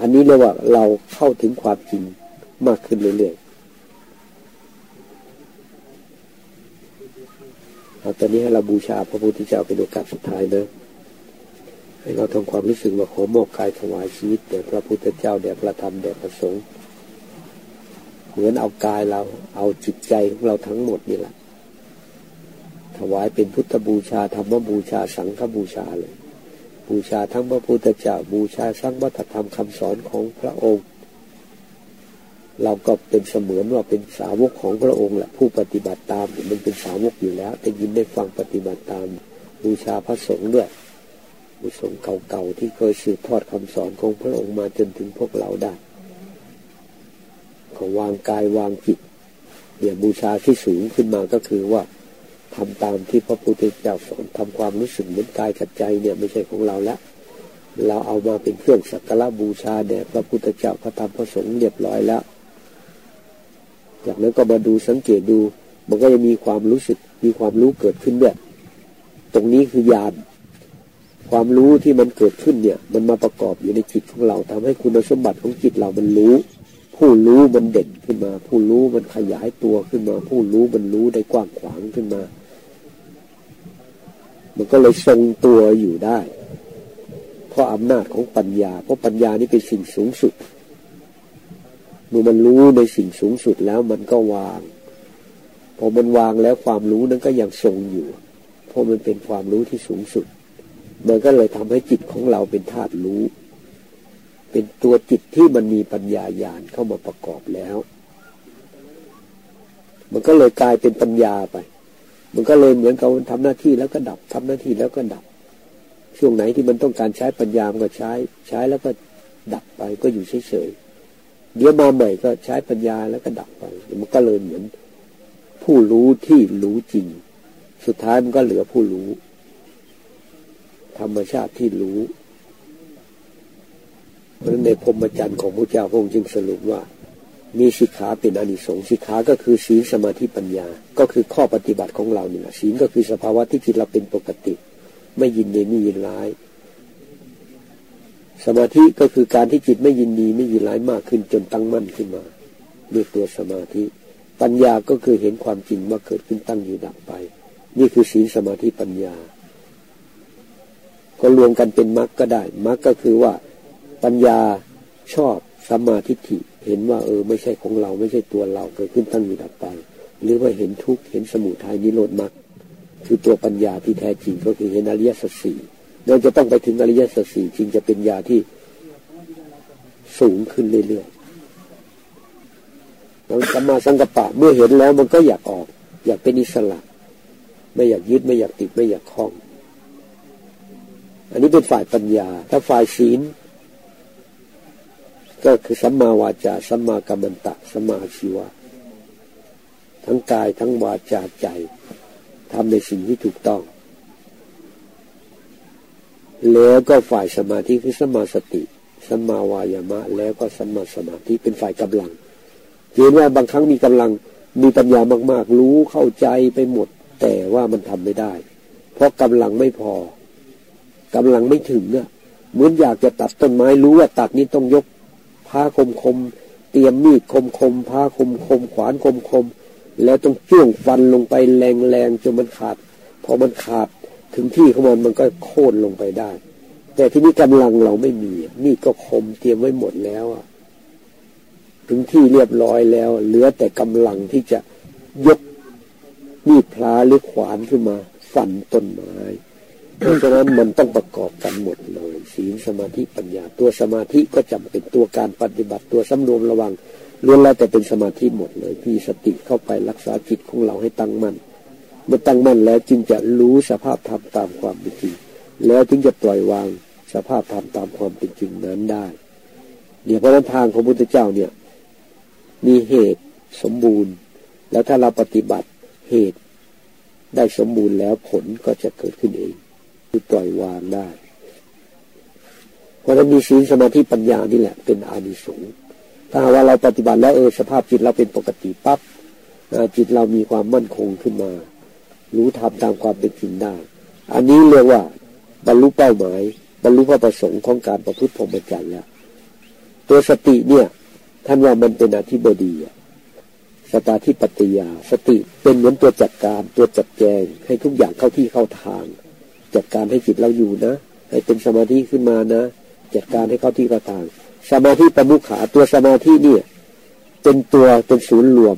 อันนี้เรียกว่าเราเข้าถึงความจริงมากขึ้นเรื่อยๆเอาตอนนี้ให้เราบูชาพระพุทธเจ้าเป็นโอกาสสุดท้ายนะให้เราทำความรู้สึกว่าขอมอบกายถวายชีวิตแด่พระพุทธเจ้าแด่พระธรรมแด่พระสงฆ์ เหมือนเอากายเรา เอาจิตใจของเราทั้งหมดนี่แหละถวายเป็นพุทธบูชาธรรมบูชาสังฆบูชาเลย บูชาทั้งพระพุทธเจ้าบูชาสร้างวัฒนธรรมคำสอนของพระองค์ เราก็เป็นเสมือนว่าเป็นสาวกของพระองค์แหละผู้ปฏิบัติตามมันเป็นสาวกอยู่แล้วแต่ยินได้ฟังปฏิบัติตาม บูชาพระสงฆ์ด้วยบูสงฆ์เก่าๆที่เคยสืบทอดคำสอนของพระองค์มาจนถึงพวกเราได้ ก็วางกายวางจิตเดี๋ยวบูชาที่สูงขึ้นมาก็คือว่าทำตามที่พระพุทธเจ้าสอนทำความรู้สึกเหมือนกายกับใจเนี่ยไม่ใช่ของเราแล้วเราเอามาเป็นเครื่องสักการะบูชาแด่พระพุทธเจ้าพระธรรมพระสงฆ์เรียบร้อยแล้ว จากนั้นก็มาดูสังเกตดู มันก็จะมีความรู้สึกมีความรู้เกิดขึ้นด้วยตรงนี้คือญาณความรู้ที่มันเกิดขึ้นเนี่ย มันมาประกอบอยู่ในจิตของเราทำให้คุณสมบัติของจิตเรามันรู้ ผู้รู้มันเด่นขึ้นมา ผู้รู้มันขยายตัวขึ้นมา ผู้รู้มันรู้ได้กว้างขวางขึ้นมา มันก็เลยทรงตัวอยู่ได้ เพราะอำนาจของปัญญา เพราะปัญญานี่เป็นสิ่งสูงสุด เมื่อมันรู้ในสิ่งสูงสุดแล้วมันก็วาง พอมันวางแล้วความรู้นั้นก็ยังทรงอยู่ เพราะมันเป็นความรู้ที่สูงสุด มันก็เลยทำให้จิตของเราเป็นธาตุรู้ เป็นตัวจิตที่มันมีปัญญาญาณเข้ามาประกอบแล้ว มันก็เลยกลายเป็นปัญญาไป มันก็เลยเหมือนกับมันทำหน้าที่แล้วก็ดับทำหน้าที่แล้วก็ดับ ช่วงไหนที่มันต้องการใช้ปัญญามันก็ใช้ ใช้แล้วก็ดับไปก็อยู่เฉยๆเดี๋ยวมาใหม่ก็ใช้ปัญญาแล้วก็ดับไป มันก็เลยเหมือน ผู้รู้ที่รู้จริง สุดท้ายมันก็เหลือผู้รู้ ธรรมชาติที่รู้ เพราะในพรมจรรย์ของพระเจ้าพระองค์จึงสรุปว่า มีสิกขาเป็นอนิสงส์สิกขาก็คือศีลสมาธิปัญญา ก็คือข้อปฏิบัติของเราเนี่แหละศีลก็คือสภาวะที่จิตเราเป็นปกติ ไม่ยินดีไม่ยินร้าย สมาธิก็คือการที่จิตไม่ยินดีไม่ยินร้ายมากขึ้นจนตั้งมั่นขึ้นมาเรียกตัวสมาธิ ปัญญาก็คือเห็นความจริงว่าเกิดขึ้นตั้งอยู่ดับไป นี่คือศีลสมาธิปัญญา ก็รวมกันเป็นมรรคก็ได้มรรคก็คือว่า ปัญญาชอบสัมมาทิฏฐิ เห็นว่าเออไม่ใช่ของเราไม่ใช่ตัวเราเกิดขึ้นตั้งอยู่ดับไป หรือว่าเห็นทุกข์เห็นสมุทัยนิโรธมรรคคือตัวปัญญาที่แท้จริงก็คือเห็นอริยสัจสี่เราจะต้องไปถึงอริยสัจสี่จึงจะเป็นญาที่สูงขึ้นเรื่อยๆเราสัมมาสังกัปปะเมื่อเห็นแล้วมันก็อยากออก อยากเป็นอิสระ ไม่อยากยึดไม่อยากติดไม่อยากคล้อง อันนี้เป็นฝ่ายปัญญา ถ้าฝ่ายศีล ก็คือสัมมาวาจาสัมมากัมมันตะสัมมาชีวะ ทั้งกายทั้งวาจาใจทำในสิ่งที่ถูกต้อง แล้วก็ฝ่ายสมาธิคือสัมมาสติสัมมาวายามะ แล้วก็สัมมาสมาธิเป็นฝ่ายกำลังเห็นว่าบางครั้งมีกำลังมีปัญญามาก ๆ รู้เข้าใจไปหมด แต่ว่ามันทำไม่ได้ เพราะกำลังไม่พอกำลังไม่ถึงอะเหมือนอยากจะตัดต้นไม้รู้ว่าตัดนี้ต้องยก ผ้าคมคม เตรียมมีดคมคมผ้าคมคม ขวานคมคม แล้วต้องจ้วงฟันลงไปแรงแรงจนมันขาด พอมันขาดถึงที่ของมันมันก็โค่นลงไปได้ แต่ที่นี้กำลังเราไม่มี มีดก็คมเตรียมไว้หมดแล้วถึงที่เรียบร้อยแล้ว เหลือแต่กำลังที่จะยกมีดพลาหรือขวานขึ้นมา ฟันต้นไม้ เพราะฉะนั้นมันต้องประกอบกันหมดเลยศีลสมาธิปัญญา ตัวสมาธิก็จำเป็นตัวการปฏิบัติตัวสำรวมระวังล้วนแล้วแต่เป็นสมาธิหมดเลยพี่สติเข้าไปรักษาจิตของเราให้ตั้งมั่นเมื่อตั้งมั่นแล้วจึงจะรู้สภาพธรรมตามความเป็นจริงแล้วจึงจะปล่อยวางสภาพธรรมตามความเป็นจริงนั้นได้ เนี่ยเพราะนั้นทางของพุทธเจ้าเนี่ย มีเหตุสมบูรณ์ แล้วถ้าเราปฏิบัติเหตุได้สมบูรณ์แล้วผลก็จะเกิดขึ้นเอง คือปล่อยวางได้ เพราะนั้นมีศีลสมาธิปัญญานี่แหละ เป็นอานิสงส์ถ้าว่าเราปฏิบัติแล้วเออสภาพจิตเราเป็นปกติปับ๊บจิตเรามีความมั่นคงขึ้นมา รู้ทำตามความเป็นจริงได้ อันนี้เรียกว่าบรรลุเป้าหมาย บรรลุพระประสงค์ของการประพฤติพรหมจรรย์แล้ว ตัวสติเนี่ยท่านว่ามันเป็นอธิบดีสตาธิปติยา สติเป็นเหมือนตัวจัดการตัวจัดแจงให้ทุกอย่างเข้าที่เข้าทาง จัดการให้จิตเราอยู่นะ ให้เป็นสมาธิขึ้นมานะ จัดการให้เข้าที่เข้าทาง สมาธิประมุขขาตัวสมาธิเนี่ยเป็นตัวเป็นศูนย์รวม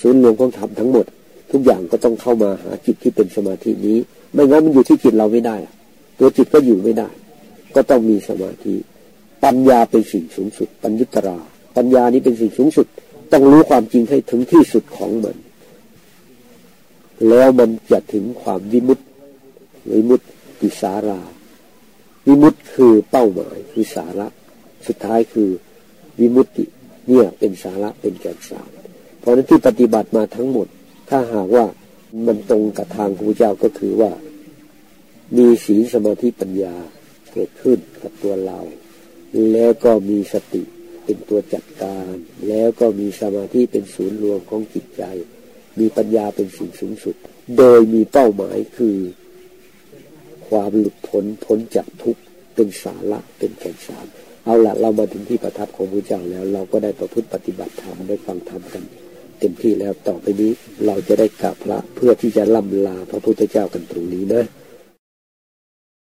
ศูนย์รวมของธรรมทั้งหมด ทุกอย่างก็ต้องเข้ามาหาจิตที่เป็นสมาธินี้ ไม่งั้นมันอยู่ที่จิตเราไม่ได้ ตัวจิตก็อยู่ไม่ได้ ก็ต้องมีสมาธิ ปัญญาเป็นสิ่งสูงสุด ปัญญุตรา ปัญญานี้เป็นสิ่งสูงสุด ต้องรู้ความจริงให้ถึงที่สุดของมัน แล้วมันจะถึงความวิมุตติ วิมุตติสารา วิมุตติคือเป้าหมายคือสาระ สุดท้ายคือวิมุตติเนี่ยเป็นสาระเป็นแก่นสารเพราะนั้นที่ปฏิบัติมาทั้งหมด ถ้าหากว่ามันตรงกับทางพระเจ้าก็คือว่า มีศีลสมาธิปัญญาเกิดขึ้นกับตัวเรา แล้วก็มีสติเป็นตัวจัดการ แล้วก็มีสมาธิเป็นศูนย์รวมของจิตใจ มีปัญญาเป็นสิ่งสูงสุด โดยมีเป้าหมายคือ ความหลุดพ้นพ้นจากทุกข์เป็นสาระเป็นแก่นสารเอาละเรามาถึงที่ประทับของพระเจ้าแล้ว เราก็ได้ประพฤติปฏิบัติธรรมได้ฟังธรรมกัน เต็มที่แล้วต่อไปนี้เราจะได้กราบพระเพื่อที่จะล่ำลาพระพุทธเจ้ากันตรงนี้นะ